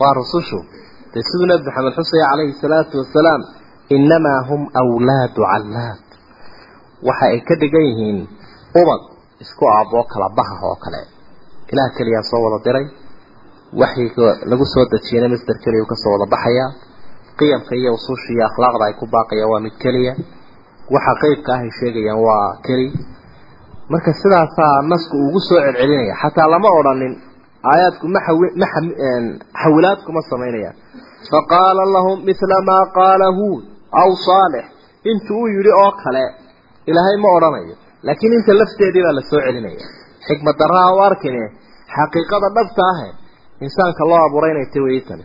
waa rusushu. Dee siduu nabi maxamed xusaya calayhi salaatu wasalaam innamaa hum wlaadu callaad waxa ay ka dhigan yihiin ubad isku aaboo kala baha oo kale ilaah keliyaa soo wada diray. Waxyiga lagu soo dejiyana masder keliya uu ka soo wada baxayaa qiyamka iyo usuusha iyo akhlaaqda ay ku baaqayaan waa mid keliya waxa qeybka ah ay sheegayaan waa keli marka sidaasaa nasku ugu soo celcelinaya xataa lama odhanin aayaadku ma xawilaad kuma samaynayaan faqaala lahum mila maa qaala huud aw saalix. Intuu uu yidhi oo kale ilaahay ma odhanayo. Laakiin inta lafteedii baa la soo celinaya xikmad darraha u arkine xaqiiqada dhabta ahe insaanka loo abuuray inay ta weytani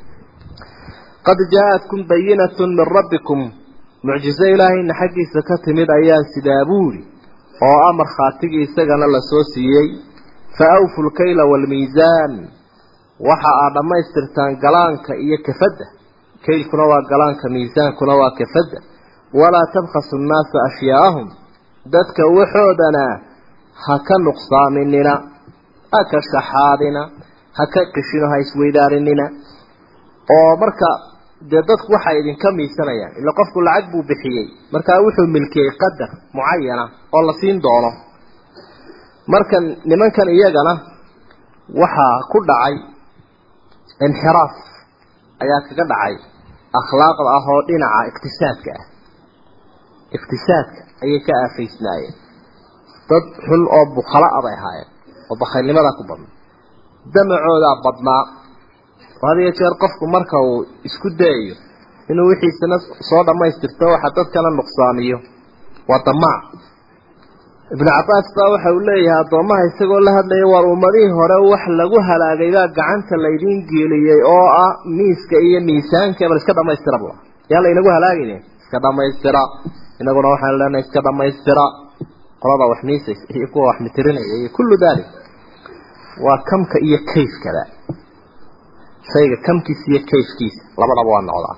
qad jaa-atkum bayinatun min rabbikum mucjizo ilaahayna xaggiisa ka timid ayaan sidaa buuri oo amar khaatigii isagana la soo siiyey. Fa awfu lkayla waalmiisaan waxa aad dhammaystirtaan galaanka iyo kafadda. Kaylkuna waa galaanka miisaankuna waa kafadda. Walaa tabkhasu nnaasa ashyaa'ahum dadka waxoodana ha ka nuqsaaminina ha ka shaxaadina ha ka qishino ha isweydaarinina. Oo marka dee dadku waxay idinka miisanayaan ila qofku lacag buu bixiyey. Markaa wuxuu milkiyey qadar mucayana oo la siin doono. Marka nimankan iyagana waxaa ku dhacay inxiraaf ayaa kaga dhacay akhlaaqda ah oo dhinaca iqtisaadka ah. Iqtisaadka ayay ka aafaysnaayeen dad xun oo bukhala a bay ahaayeen oo bakhaylnimadaa ku badnay damacoodaa badnaa. Had iyo jeer qofku marka uu isku dayayo inuu wixiisana soo dhammaystirto waxa dadkana nuqsaamiyo waa damaac ibnu cabbaas baa waxa uu leeyahay addoommaha isagoo la hadlaya waar ummadihii hore wax lagu halaagay baa gacanta laydiin geeliyey oo ah miiska iyo miisaanka bal iska dhamaystira bula yaa laynagu halaagayne iska dhamaystira inaguna waxaan leenahay iska dhamaystira qolada wax miisaysa iyo kuwa wax mitirinaya iyo kullu dalik. Waa kamka iyo kayfkada shayga kamkiisa iyo kayfkiisa labadaba waa noqdaa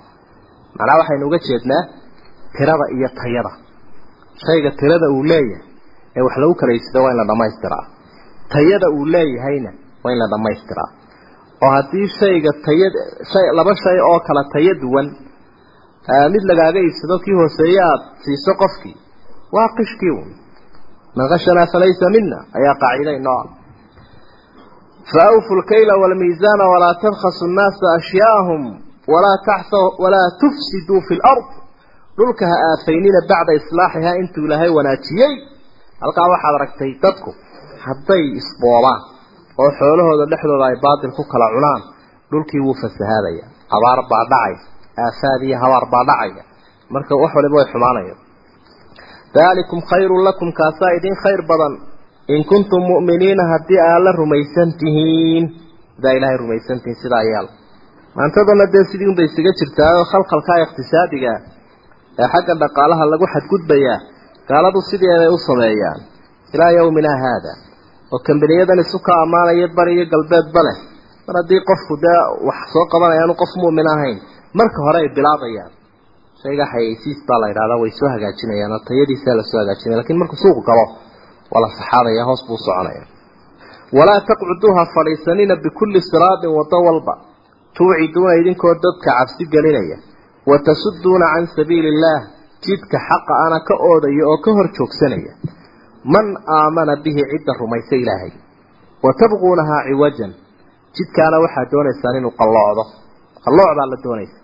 macnaha waxaynu uga jeednaa tirada iyo tayada. Shayga tirada uu leeyahay ee wax lagu kalaysado waa in la dhamaystiraa tayada uu leeyahayna waa in la dhamaystiraa oo haddii shayga tayad shay laba shay oo kala taya duwan mid lagaaga iibsado kii hooseeye aada siiso qofkii waa qishkii un man kashanaa falaysa mina ayaa qaaciida inoo ah faawfu lkayla waalmiisaana walaa tabkhasu nnaasa ashyaa'ahum walaa walaa tufsiduu fi lard dhulka ha aafaynina bacda islaaxihaa intuu ilaahay wanaajiyey. Halkaa waxaad aragtay dadku hadday isboobaan oo xoolahooda dhexdooda ay baatil ku kala cunaan dhulkii wuu fasahaadaya. Abaar baa dhacay aafaad iyo habaar baa dhacaya. Marka wax waliba way xumaanaya daalikum khayrun lakum kaasaa idin khayr badan. In kuntum mu'miniina haddii aad la rumaysan hadaa ilaahay rumaysan tihiin sidaa yaal maantadana dee sidii unbay isaga jirtaa khalkhalkaa iqtisaadiga ee xagga dhaqaalaha lagu xadgudbayaa gaaladu sideeday u sameeyaan. Ilaa yawminaa haada oo kambaniyadan isu ka ammaanaya bari iyo galbeedba leh. Mar haddii qofku dee wax soo qabanaya aanu qof mu'min ahayn marka hore ay bilaabayaan shayga xayeysiis baa la yidhahdaa way soo hagaajinayaan oo tayadiisaa la soo hagaajinaya laakiin markuu suuq galo waa la saxaadaya hoos buu soconaya. Walaa taqcuduuha fadhiisanina bikulli siraadin wado walba tuuciduuna idinkoo dadka cabsi gelinaya watasuduuna can sabiili illaah jidka xaqa ana ka oodaya oo ka hor joogsanaya. Man aamana bihi cidda rumaysa ilaahay wa tabquunahaa ciwajan jidkaana waxaad doonaysaan inuu qalloocdo. Qallooc baa la doonaysa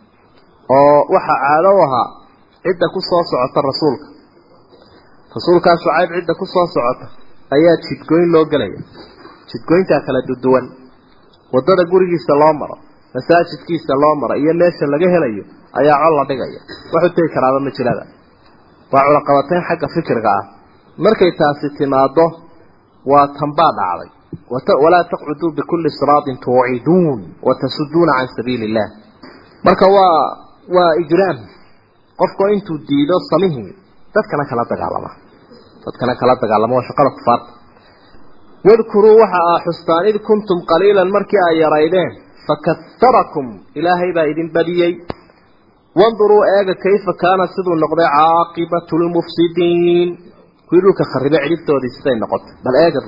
oo waxaa caado ahaa cidda ku soo socota rasuulka. Rasuulkaa shucayb cidda ku soo socota ayaa jidgoyn loo gelaya jidgoyntaa kala duduwan waddada gurigiisa loo maro masaajidkiisa loo maro iyo meesha laga helayo ayaa col la dhigaya. Wax u tegi karaaba ma jirada waa culaqabateyn xagga fikirka ah. Markay taasi timaado waa tanbaa dhacday. Walaa taqcuduu bikulli siraatin tuuciduun watasuduuna can sabiili illah marka waa waa ijraam. Qofku intuu diido samihii dadkana kala dagaalama. Dadkana kala dagaalama waa shaqada kufaarta wadkuruu waxa aa xustaan id kuntum qaliilan markii ay yaraydeen fakaharakum ilaahay baa idin badiyey. Wanduruu eega kayfa kaana siduu noqday caaqibatu lmufsidiin. Kuwii dhulka kharibe cidhibtoodii siday noqotay. Bal eega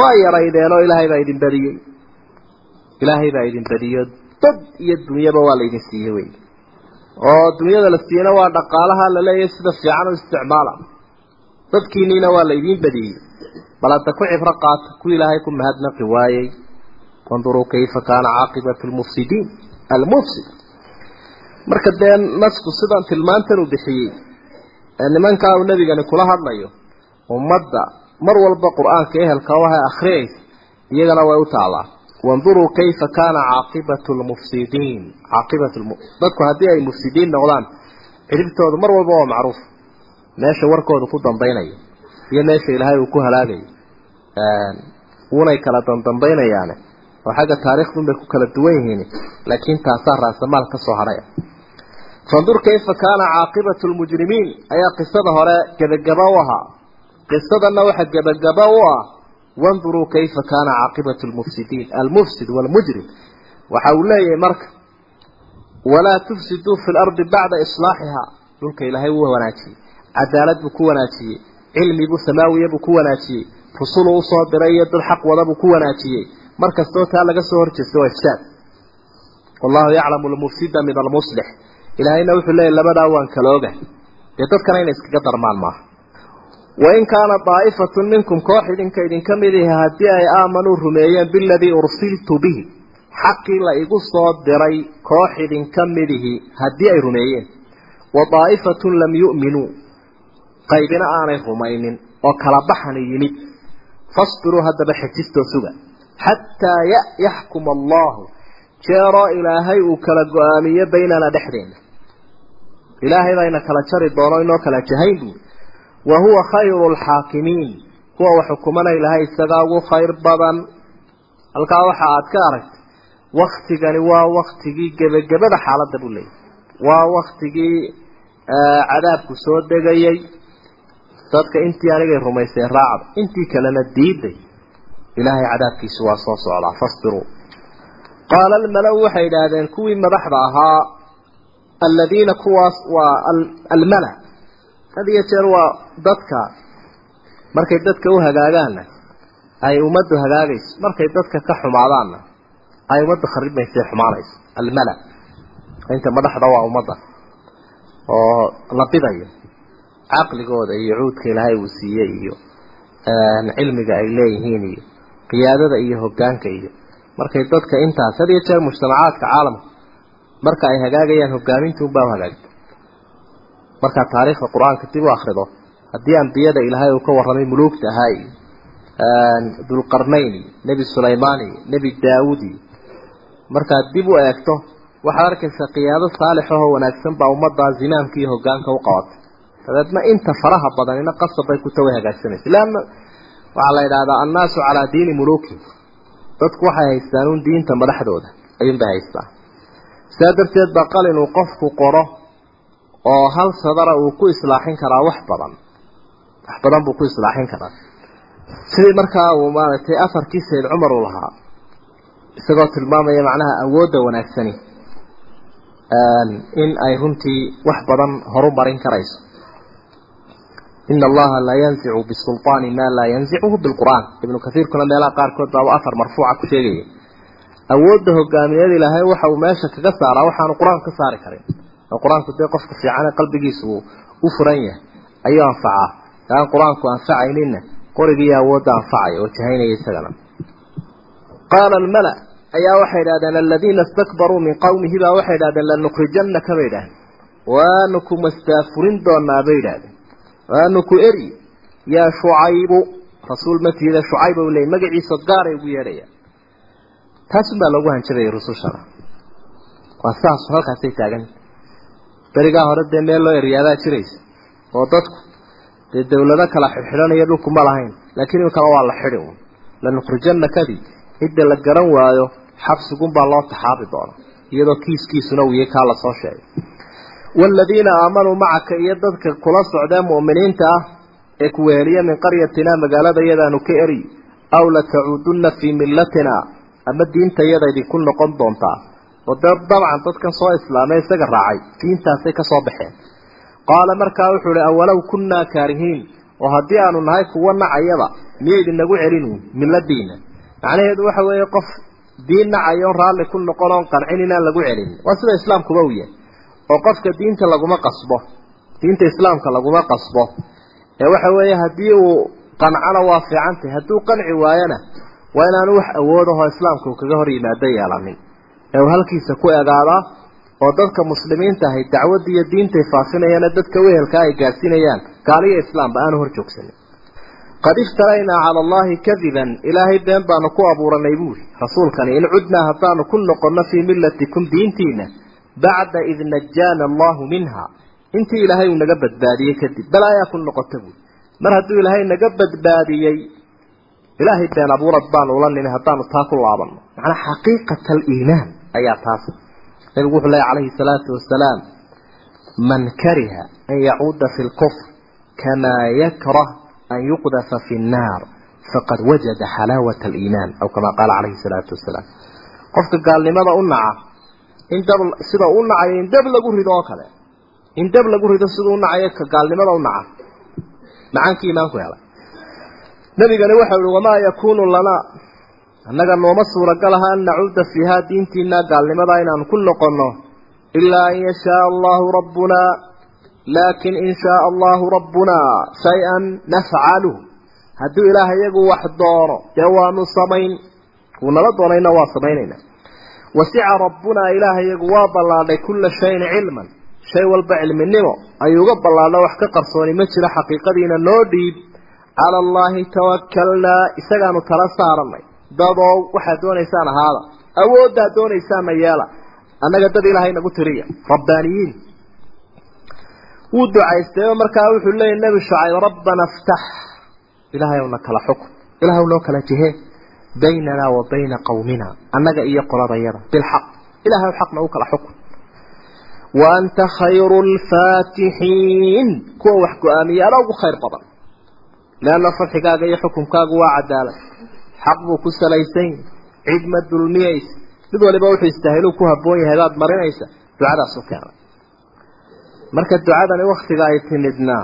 waa yaraydeenoo ilaahay baa idin badiyey. Ilaahay baa idin badiyo dad iyo dunyaba waa la idin siiyey wey oo dunyada la siiyena waa dhaqaalaha la leeyahay sida fiican u isticmaala. Dadkiiniina waa la idiin badiyey bal hadda ku cibro qaata ku ilaahay ku mahadnaqi waayey. Wanduruu kayfa kaana caaqibatu lmufsidiin almufsid. Marka dee nasku sidan tilmaantan uu bixiyey ee nimankaa uu nebigani kula hadlayo ummadda mar walba qur'aanka ehelka waha akhriyaysa iyagana way u wanduruu kayfa kaana caaqibatu lmufsidiin caaqibat dadku haddii ay mufsidiin noqdaan ciribtoodu mar walba waa macruuf. Meesha warkooda ku dambaynayo iyo meesha ilaahay uu ku halaagayo wuunay kala dandambaynayaane oo xagga taariikhdun bay ku kala duwan yihiin laakiin taasaa raasamaal ka soo hadhaya fandur kayfa kaana caaqibatu lmujrimiin ayaa qisada hore gebagaba u ahaa. Qisadanna waxa gebagaba u ah wanduruu kayfa kaana caaqibatu lmufsidiin almufsid waalmujrim waxa uu leeyahay marka walaa tufsiduu fi lardi bacda islaaxihaa dhulka ilaahay wuu wanaajiyey cadaalad buu ku wanaajiyey cilmi buu samaawiya buu ku wanaajiyey rusuluu u soo diray iyo dad xaq wada buu ku wanaajiyey markastoo taa laga soo horjeesto waa ifsaad wallahu yaclamu lmufsida min almuslix ilaahayna wuxuu leeyahy labadaa waan kala oga dee dadkana inay iskaga darmaan maaha wain kaana daa'ifatun minkum koox idinka idinka mid ihi haddii ay aamanuu rumeeyeen biladii ursiltu bihi xaqii la igu soo diray koox idinka midihi haddii ay rumeeyeen wa daa'ifatun lam yu'minuu qaybina aanay rumaynin oo kala baxani yimid fasbiruu haddaba xejistoo suga xataa yaxkuma allahu jeeroo ilaahay uu kala go'aamiyo baynana dhexdeena ilaahay bayna kala jari doono inoo kala jahayn buuri xukumana ilaahay isagaa ugu khayr badan. Halkaa waxa aad ka aragtay waktigani waa waktigii gebagabada xaaladda buu leeyahy waa waktigii cadaabku soo degayay. Dadka intii anigay rumaysay raacda intii kalena diiday. Ilaahay cadaabkiisu waa soo socdaa fasbiruu qaala almala-u waxay idhaahdeen kuwii madaxda ahaa aladiina kuwaas waa almala had iyo jeer waa dadka. Markay dadka u hagaagaanna ay ummaddu hagaagayso. Markay dadka ka xumaadaanna ay ummaddu kharibaysa xumaanayso. Almala. Inta madaxda waa ummadda. Oo la bidayo. Caqligooda iyo cuudka ilaahay uu siiyey iyo cilmiga ay leeyihiin iyo qiyaadada iyo hoggaanka iyo. Markay dadka intaas had iyo jeer mujtamacaadka caalamka marka ay hagaagayaan hogaaminta unbaa u hagaagta markaa taariikhda qur'aanka dib u akrido haddii ambiyada ilaahay uu ka warramay muluugta ahaa iyo dulqarnayn iyo nebi sulaymaan iyo nebi daawud iyo markaad dib u eegto waxaad arkaysaa qiyaado saalixahoo wanaagsan baa ummaddaa zimaamka iyo hogaanka u qabatay dabeedna inta faraha badanina qasab bay kuta way hagaagsanaysa leanna waxaa la yidhahdaa annaasu calaa diini muluuki dadku waxay haystaan un diinta madaxdooda ayuunbay haystaan. Sidaa darteed baa qalin uu qofku qoro oo hal sadara uu ku islaaxin karaa wax badan. Wax badan buu ku islaaxin karaa. Sidii markaa uu maaragtay afarkii sayd cumar uu lahaa isagoo tilmaamaya macnaha awoodda wanaagsani in ay runtii wax badan horu marin karayso. Ina allaha laa yanzicu bisulطaani maa laa yanzicuhu bilqur'aan. Ibnu kaiirkuna meelaha qaarkood baaba afar marfuuca ku sheegaya awoodda hogaamineed ilaahay waxa uu meesha kaga saaraa waxaanu qur'aanka ka saari karin qur'aanku dee qofka fiicane qalbigiisa uu u furan yahay ayuu anfacaa. Aan qur'aanku anfacaynina qorigiiyo awoodda anfacaya oo jahaynaya isagana. Qaala almala ayaa waxay idhahdeen aladiina istakbaruu min qowmihi baa waxay idhahdeen lanukrijannaka bay idhahdeen waanu ku mastaafurin doonaa bay idhahdeen waanu ku eri yaa shucaybu rasuul matiida shucayb u leeyay magaciisa gaaray ugu yeedhaya taasun baa berigaa hore dee meel loo eryaadaa jiraysa oo dadku dee dawlado kala xidhxidhanayo dhulku ma lahayn laakiin iminkana waa la xidhi un lanukrijannakadii cidda la garan waayo xabsigunbaa loo taxaabi doona iyadoo kiiskiisuna wiye kaa la soo sheegay. Waaladiina aamanuu macaka iyo dadka kula socdee mu'miniinta ah ee kuweeliya min qaryatina magaalada iyadaanu ka eri aw latacuudunna fii millatina ama diinta iyada idinku noqon doontaa dabcan dadkan soo islaamay isaga raacay diintaasay ka soo baxeen. Qaala markaa wuxuu ihi awalow kunnaa kaarihiin? oo haddii aanu nahay kuwa nacayaba miyaydinagu celin milladiina macnaheedu waxa weeye qof diin nacayo on raalli ku noqon oon qancin inaan lagu celin. Waa sida islaamkuba u yahay. Oo qofka diinta laguma qasbo diinta islaamka laguma qasbo. Ee waxa weeye haddii uu qancana waa fiicantahy hadduu ee halkiisa ku egaadaa oo dadka muslimiinta ahay dacwadda iyo diintay faafinayaane dadka wehelka ay gaadhsiinayaan gaaliyo islaamba aanu hor joogsanin. Qad iftaraynaa cala allahi kadiban ilaahay been baanu ku abuuranay buuri rasuulkani in cudnaa haddaanu ku noqonno fii millatikum diintiina bacda id najaana allahu minha intii ilaahay uu naga badbaadiyey kadib bal ayaa ku noqota buuri mar hadduu ilaahay naga badbaadiyey ilaahay been abuurad baanu ula haddaanu taa ku laabanno. Macnaa xaqiiqata aliimaan ayaa taas nabigu wuxuu leeya calayhi salaatu wasalaam man kariha an yacuuda fi lkufr kamaa yakrah an yuqdafa fi nnaar faqad wajada xalaawata aliimaan aw kamaa qaala calayhi salaatu wasalaam qofka gaalnimada u naca in dab sida u nacayo in dab lagu rido oo kale in dab lagu rido siduu u nacayo ka gaalnimada u naca macaankii iimaanku helay. Nabigani waxa uhi wamaa yakuunu lanaa annaga nooma suuragal aha an nacuuda fiihaa diintiina gaalnimada inaanu ku noqonno. Ilaa an yashaaa allahu rabbunaa laakin in shaaa allahu rabbunaa shay-an nafcaluh hadduu ilaahay iyagu wax doono dee waanu samayn kuu nala doonayna waa samaynayna. Wasica rabbunaa ilaahay iyagu waa ballaadhay kulla shayin cilman. Shay walba cilminimo ayuu uga ballaadho wax ka qarsooni ma jiro xaqiiqadiina noo dhiib. Cala allaahi tawakalnaa isagaanu tala saaranay dadow waxaad doonaysaan ahaada. Awooddaad doonaysaanna yeela. Annaga dad ilaahay nagu tiriya. Rabbaaniyiin wuu ducaystay oo markaa wuxuu leeyay nebi shucayb rabbana iftax ilaahay na kala xukun. Ilaahay noo kala jihe baynanaa wa bayna qawmina annaga iyo qoladayada bilxaq. Ilaahay xaqna u kala xukun. Wa anta khayru lfaatixiin kuwa wax go'aamiya ada ugu khayr badan. Leanna farxigaaga iyo xukunkaagu waa cadaalad xaq buu ku salaysan cid ma dulmiyaysa. Mid waliba wuxuu istaahiluu ku habboon yahay baad marinaysa ducadaas u marka ducadani waktiga ay timidna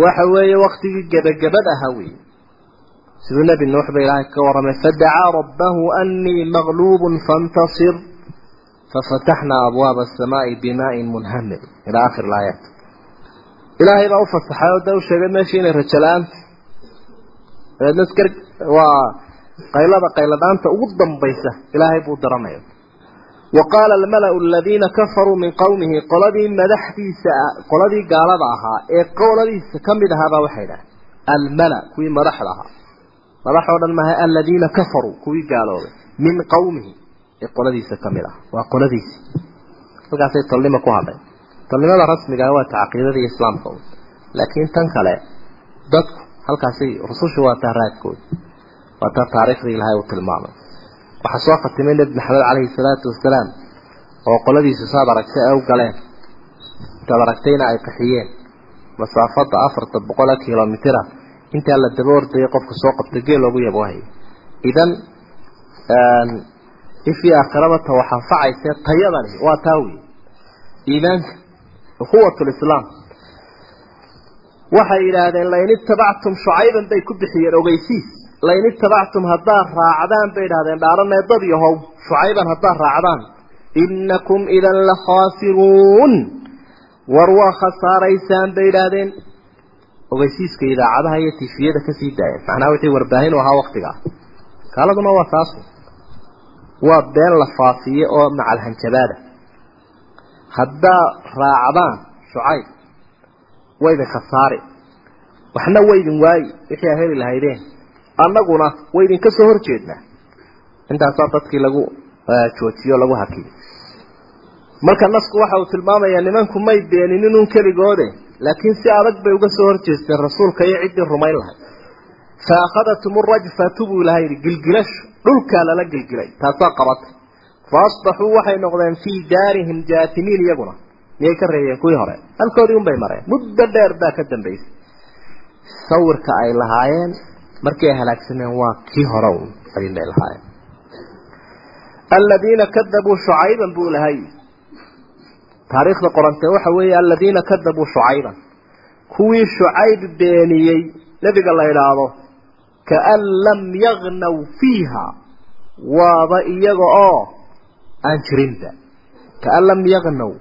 waxa weeye waktigii gebagabad ahaa wey siduu nebi nuux ba ilaahay ka warramay fadacaa rabbahu anii maqluubun faintasir fafataxnaa abwaaba asamaai bimaa'in munhamir ilaa akhir laayaat ilaahay baa u fasaxay oo da u sheegay meeshii inay rajo la'aanta dabeedna waa qaylada qayladhaanta ugu dambaysa ilaahay buu daranaya wa qaala almala-u aladiina kafaruu min qowmihi qoladii madaxdiisa qoladii gaalada ahaa ee qoladiisa ka mid ahaabaa waxay dhahay almala kuwii madaxda ahaa. Madax oo dhan maaha aladiina kafaruu kuwii gaaloobay min qowmihi ee qoladiisa ka mid ah waa qoladiisi halkaasay tolnimo ku hadhay tolnimada rasmigaa waa ta caqiidada iyo islaamka waa taa taariikhdii ilaahay uu tilmaamay. Waxaa soo khatimay nebi maxamed caleyhi salaatu wasalaam oo qoladiisu saad aragtay ay u galeen. Intaad aragtayna ay qaxiyeen masaafada afarta boqol kilomitira. Intaa la daba ordayay qofka soo qabta geel loogu yaboohayo idan ifii aakhiraba ta wax anfacayse tayadani. Waa taa wey iimaanka ukhuwat lislaam waxay yidhaahdeen lain itabactum shucayban bay ku bixiyeen ogeysiis lain itabactum haddaad raacdaan bay idhahdeen dhaaranee dad yahow shucayban haddaad raacdaan inakum idan la khaasiruun war waa khasaaraysaan bay idhaahdeen ogeysiiska idaacadaha iyo tifiyada ka sii daayeen macnaha wixii warbaahin u ahaa waktigaa kaaladuna waa taasu waa been la faafiye oo macalhanjabaada haddaa raacdaan shucayb waydin khasaari waxna waydin waayi wixii a heli lahaydeen annaguna waydinka soo hor jeednaa intaasaa dadkii lagu joojiyo lagu hakiyey marka nasku waxa uu tilmaamayaa nimanku may beeninin un keligoode laakiin si adag bay uga soo horjeesteen rasuulka iyo ciddii rumayn lahayd. Fa akhadatum rajfatu buu ilaha yidhi gilgilashu dhulkaa lala gilgilay. Taasaa qabatay fa asbaxuu waxay noqdeen fii daarihim jaatimiin iyaguna. Miyay ka reeyeen kuwii hore. Halkoodii un bay mareen. Muddo dheer baa ka dambaysay. Sawirka ay lahaayeen markii ay halaagsameen waa kii hore un adin bay lahaayeen. Aladiina kadabuu shucayban buu ilahay taariikhda qorantee waxa weeye aladiina kadabuu shucayban. Kuwii shucayb beeniyey nebiga la idhaahdo kaan lam yagnaw fiiha waaba iyaga oo aan jirinba kaan lam yagnaw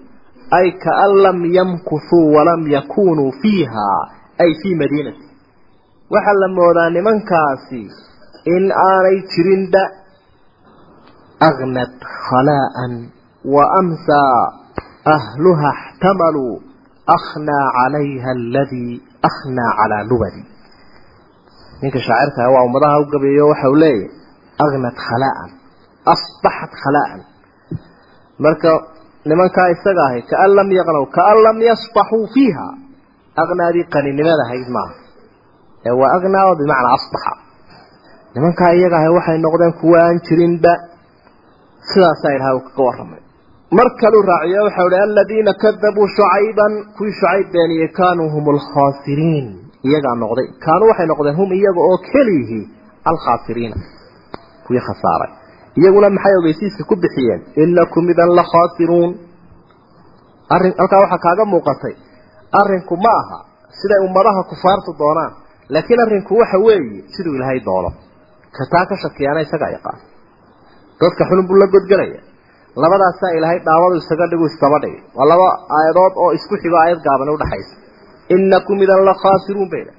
ay kaan lam yamkuthuu walam yakunuu fiiha ay fii madiinati waxaa la moodaa nimankaasi in aanay jirinba agnad khalaa'an wa amsaa ahluha اxtamaluu akhnaa calayha aladii akhnaa calaa lubadi ninka shaacirkaa waa ummadaha u gabeeyo waxa uu leeyahy agnad khalaa'an asbaxat khalaa'an marka nimankaa isaga ahay kaan lam yaqnow kaan lam yasbaxuu fiiha aqnaadii qaninimada maaha ee waa aqnaa oo bimacnaa asbaxa. Nimankaa iyaga ahay waxay noqdeen kuwa aan jirinba sidaasaa ilaha uu kaga warramay. Mar kaluu raaciyo waxau hi aladiina kadabuu shucayban kuwii shucayb beeniyey kaanuu hum alkhaasiriin iyagaa noqday. Kaanuu waxay noqdeen hum iyaga oo keliyihii alkhaasiriina kuwii khasaaray. Iyaguna maxay ogeysiiska ku bixiyeen? Inakum idan la khaasiruun. Arrin laakiin arrinku waxa weeye siduu ilaahay doono ka ka shakiyaana isagaa yaqaan dadka xunun buu la godgelaya labadaasaa ilaahay dhaawadu isaga dhigu iskaba dhigay. Waa laba aayadood oo isku xigo aayad gaaban udhaxaysa inakum idan la khaasiruun bayda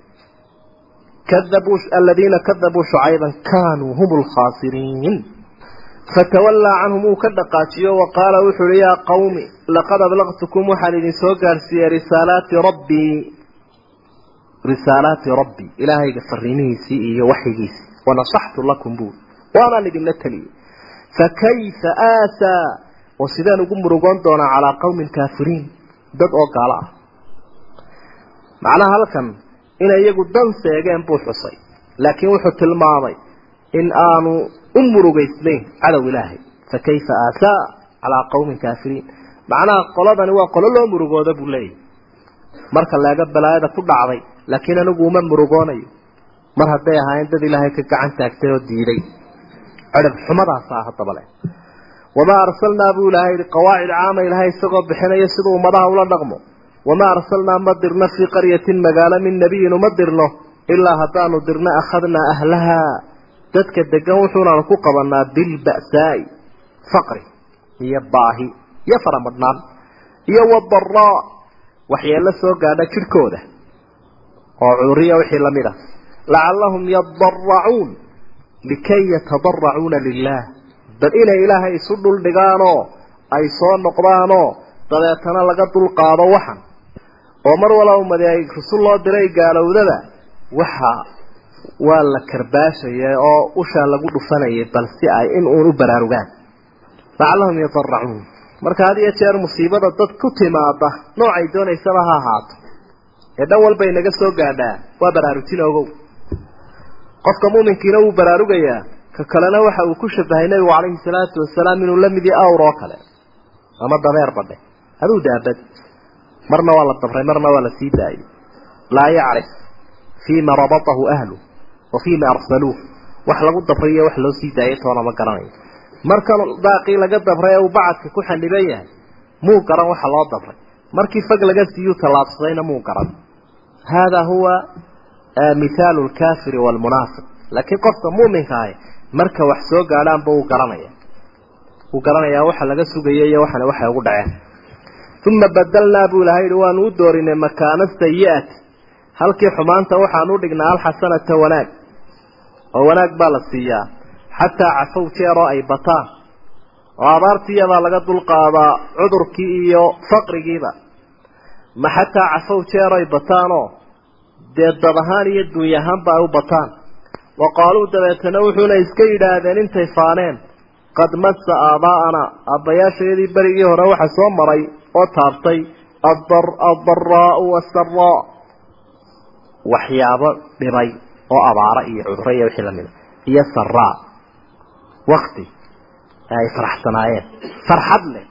kadabuu aladiina kadabuu shucayban kaanuu hum lkhaasiriin fatawallaa canhum uu ka dhaqaajiyo wa qaala wuxu uhi yaa qawmi laqad ablaqtukum waxaan idin soo gaarsiiyey risaalaati rabbii risaalaati rabbii ilaahayga fariimihiisii iyo waxyigiisii wanasaxtu lakum buul waanaan idinla teliyey fakayfa aasaa oo sideen ugu murugoon doonaa calaa qawmin kaafiriin. Dad oo gaalo ah. Macnaha halkan inay iyagu dan seegeen buu xusay. Laakiin wuxuu tilmaamay in aanu u murugaysnayn cadow ilaahay. Fakayfa aasaa calaa qawmin kaafiriin. Macnaha qoladani waa qolo loo murugooda buu leeyahy marka laga balaayada ku dhacday laakiin anigu uma murugoonayo. Mar hadday ahaayeen dad ilaahay ka gacan taagtay oo diiday. Cirib xumadaasa haddaba leh wamaa arsalnaa buu ilaahay yihi qawaacid caama ilaahay isagoo bixinaya siduu ummadaha ula dhaqmo. Wamaa arsalnaa ma dirno fii qaryatin magaalo min nebiyin uma dirno ilaa haddaanu dirno akhadnaa ahlaha. Dadka degan wuxuunaanu ku qabanaa bilba'saa'i faqri iyo baahi iyo faramadhnaan iyo wadaraa waxyeello soo gaadha jidhkooda oo cuduriya wixii la mid ah. Lacallahum yadaracuun likay yatadaracuuna lilaah bal inay ilaahay isu dhuldhigaanoo ay soo noqdaanoo dabeetana laga dulqaado waxan. Oo mar wala umadi ay rusul loo diray gaalowdada waxa waa la karbaashaya oo ushaa lagu dhufanayay bal si ay in uun u baraarugaan. Lacallahum yadaracuun marka had iyo jeer musiibada dad ku timaada noocay doonaysaba ha ahaato ee dhan walba inaga soo gaadhaa waa baraarujin ogow qofka muuminkiina wuu baraarugayaa ka kalena waxa uu ku shabahay nebigu calayhi salaatu wasalaam inuu la mid yahay awr oo kale. Ama dameer badhe. Aduu daabad. Marna waa la dabray marna waa la sii daayay laa yacrif fiima rabatahu ahlu wa fiima arsaluuh. Wax lagu dabray iyo wax loo sii daayay toona ma garanayo markan daaqii laga dabray ee uu bacadka ku xaniban yahay muu garan waxa loo dabray markii fag laga siiyu tallaabsadayna muu garan hada huwa mithaalu lkaafiri waalmunaafiq laakiin qofka muuminka ahi marka wax soo gaadhaanba wuu garanaya wuu garanayaa waxa laga sugaya iyo waxana waxay ugu dhaceen uma badalnaa buu ilahay yihi waanu u doorinay makaana sayi-ati halkii xumaanta waxaan u dhignaa alxasanata wanaag oo wanaag baa la siiyaa xataa cafow jeeroo ay bataan oo abaartiiyabaa laga dulqaadaa cudurkii iyo faqrigiiba ma xataa cafow jeer ay bataanoo? Dee dad ahaan iyo dunya ahaanba ay u bataan. Wa qaaluu dabeetana wuxuuna iska yidhaahdeen intay faaneen. Qad massa aabaa'ana aabbayaashayadii berigii hore waxa soo maray oo taabtay addaraau wasaraa waxyaabo dhibay oo abaaro iyo cuduro iyo wixii lamida iyo saraa wakti ay faraxsanaayeen. Farxad leh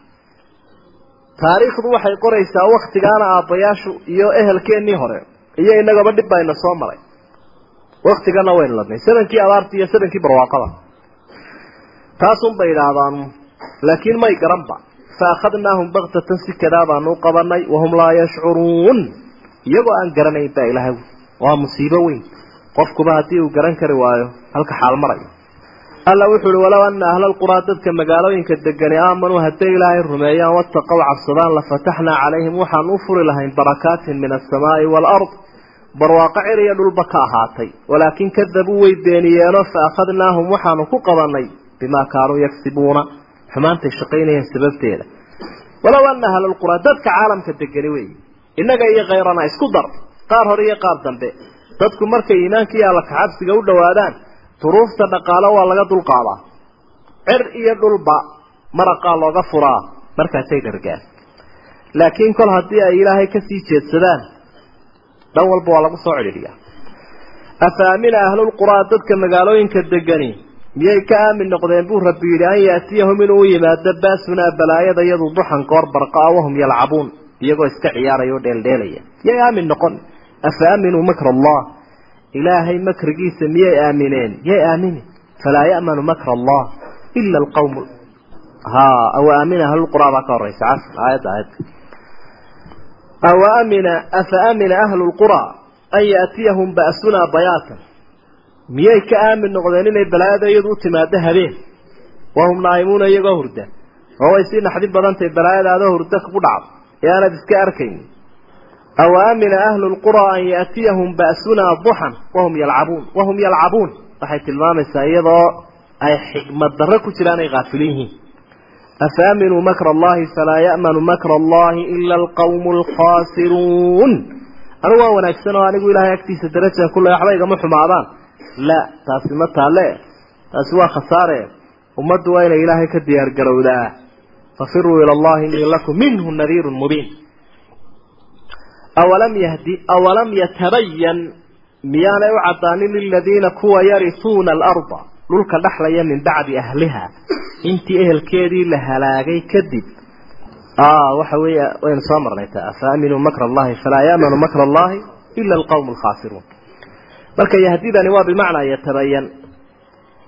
taariikhdu waxay qoraysaa waktigaana aabbayaashu iyo ehelkeennii hore iyo inagaba dhib bayna soo maray. Waktigana waynu ladnay. Sadankii abaartii iyo sadankii barwaaqada. Taasun bay idhaahdaan laakiin may garanba fa akhadnaahum baktatan si kadaa baanu qabanay wahum laa yashcuruun. Iyagoo aan garanayn baa ilaahay waa musiibo weyn. Qofkuba haddii uu garan kari waayo halka xaal marayo alla wuxuu uhi walow ana ahla lquraa dadka magaalooyinka degani aamanuu hadday ilaahay rumeeyaan wataqow cabsadaan lafataxnaa calayhim waxaan u furi lahayn barakaatin min alsamaai waalard barwaaqo cir dhulba ka ahaatay. Walaakin kadabuu way beeniyeenoo fa akhadnaahum waxaanu ku qabanay bimaa kaanuu yagsibuuna xumaantay shaqaynayeen sababteeda. Walow ana ahlalquraa dadka caalamka degani weeye innaga iyo khayrana isku dar. Qaar hore iyo qaar dambe dadku markay iimaanka iyo alla kacabsiga u dhowaadaan duruufta dhaqaalo waa laga dulqaadaa cir iyo dhulba maraqaa looga furaa. Markaasay dhargaan. Laakiin kol haddii ay ilaahay ka sii jeedsadaan dhan walba waa lagu soo cidhiidhiyaa. Afa amina ahlulquraa dadka magaalooyinka degani miyay ka aamin noqdeen buu rabbi yidhi an yaatiyahum inuu u yimaado baasunaa balaayada iyadu duxan goor barqaa wahum yalcabuun. Iyagoo iska ciyaaraya o dheeldheelaya miyay aamin noqon? Afa aaminuu makra allah ilaahay makrigiisa miyay aamineen yay aamini falaa ya'manu makra allah ila alqawm. Ha aw aamina ahlulquraa baa ka horeysa. Cas aayadda aayadda aw amina afa amina ahlu lquraa an yaatiyahum ba'sunaa bayaatan miyay ka aamin noqdeen inay balaayada iyadu u timaado habeen? Wahum naa'imuuna iyagoo hurda. Oo way sii naxdin badantahay balaayadaadoo hurda ku dhacdo. Ee aanad iska arkayn aw aamina ahlu lquraa an yaatiyahum ba'sunaa duxan wahum yalcabuun wahum yalcabuun waxay tilmaamaysaa iyadoo ay xikmad darro ku jiraan ay kaafilin yihiin afa aaminuu makra allahi falaa ya'manu makra allahi ila alqawmu alkhaasiruun anigu waa wanaagsan oo anigu ilaahay agtiisa darajan ku le waxba igama xumaadaan la taasi ma taale taasi waa khasaare ummaddu waa inay ilaahay awalam yahdi awalam yatabayan miyaanay u caddaanin liladiina kuwa yarisuuna alarda dhulka dhexlaya min bacdi ahliha intii ehelkeedii la halaagay kadib waxa weeye waynu soo marnay ta afa aaminuu makra allahi falaa ya'manu makra allahi ila alqawmu alkhaasiruun marka yahdidani waa bimacnaa yatabayan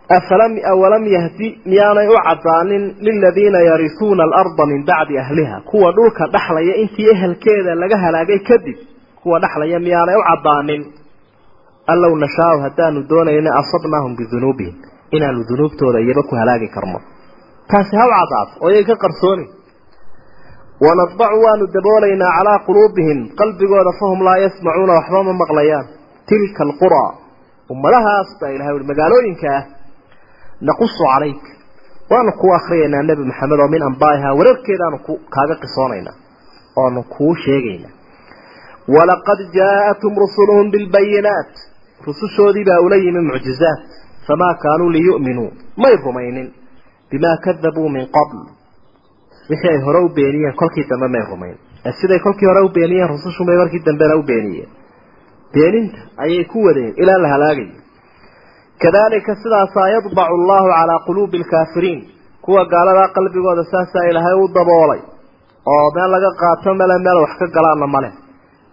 awalam yahdi miyaanay u caddaanin liladiina yarisuuna alarda min bacdi ahliha kuwa dhulka dhexlaya intii ehelkeeda laga halaagay kadib kuwa dhexlaya miyaanay u caddaanin an low nashaau haddaanu doonayna asabnaahum bidunuubihim inaanu dunuubtooda iyaba ku halaagi karno taasi ha u caddaato oo yay ka qarsooni wanadbacu waanu daboolaynaa calaa quluubihim qalbigooda fahum laa yasmacuuna waxba ma maqlayaan tilka alquraa ummadahaas baa ilahay ui magaalooyinka naqusu calayk waanu kuu akriyaynaa nebi maxamed oo min ambaa'ihaa wararkeedaanu ku kaaga qisoonaynaa oonu kuu sheegaynaa walaqad jaa'atum rusuluhum bilbayinaat rusushoodii baa ula yimi mucjizaat famaa kaanuu liyu'minuu may rumaynin bimaa kadabuu min qabl wixii ay hore u beeniyeen kolkii dambe may rumayn ee siday kolkii hore u beeniyeen rusushumay markii dambena u beeniyeen beeninta ayay ku wadeen ilaa la halaagayo kadalika sidaasaa yadbacu allahu calaa quluubi alkaafiriin kuwa gaaladaa qalbigooda saasaa ilaahay u daboolay. Oo meel laga qaato mele meel wax ka galaana male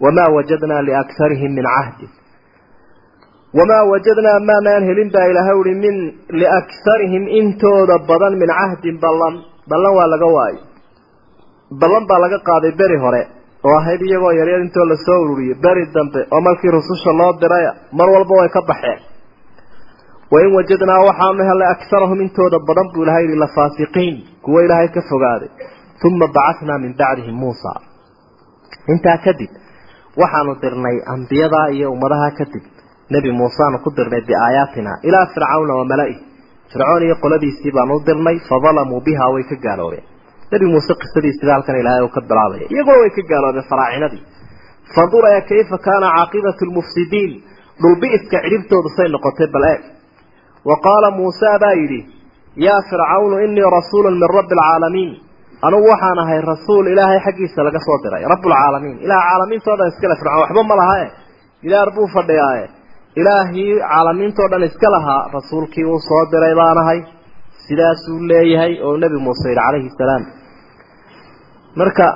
wamaa wajadnaa liakharihim min cahdin wamaa wajadnaa maanaan helin baa ilaahay uhi min liakharihim intooda badan min cahdin ballan. Ballan waa laga waayo ballan baa laga qaaday beri hore. Oo ahayd iyagoo yaryar intoo la soo ururiyey beri dambe oo markii rususha loo diraya mar walba way ka baxeen wain wajadnaa waxaanu helay akarahum intooda badan buu ilahay yihi lafaasiqiin kuwo ilaahay ka fogaaday uma bacathnaa min bacdihim muusa intaa kadib waxaanu dirnay ambiyadaa iyo ummadaha kadib nebi muuseaanu ku dirnay biaayaatina ilaa fircawna wa mala'ih fircoon iyo qoladiisii baanu dirnay fadalamuu biha way ka gaaloobeen nebi muuse qisadiisiba halkan ilaahay uu ka bilaabaya iyaguna way ka gaaloobeen faraacinadii fandur ee kayfa kaana caaqibatu lmufsidiin dhulbi'iska cidhibtoodu say noqotay bal eeg wa qaala muuse baa yidhi yaa fircawnu inii rasuulu min rabbi alcaalamiin anugu waxaan ahay rasuul ilaahay xaggiisa laga soo diray rabbulcaalamiin ilaah caalamiintao dhan iskale fircoon waxba ma lahae ilaar buu fadhiyaaye ilaahii caalamiintao dhan iska lahaa rasuulkii uu soo diray baan ahay sidaasuu leeyahay oo nebi muuse yidhi calayhi salaam marka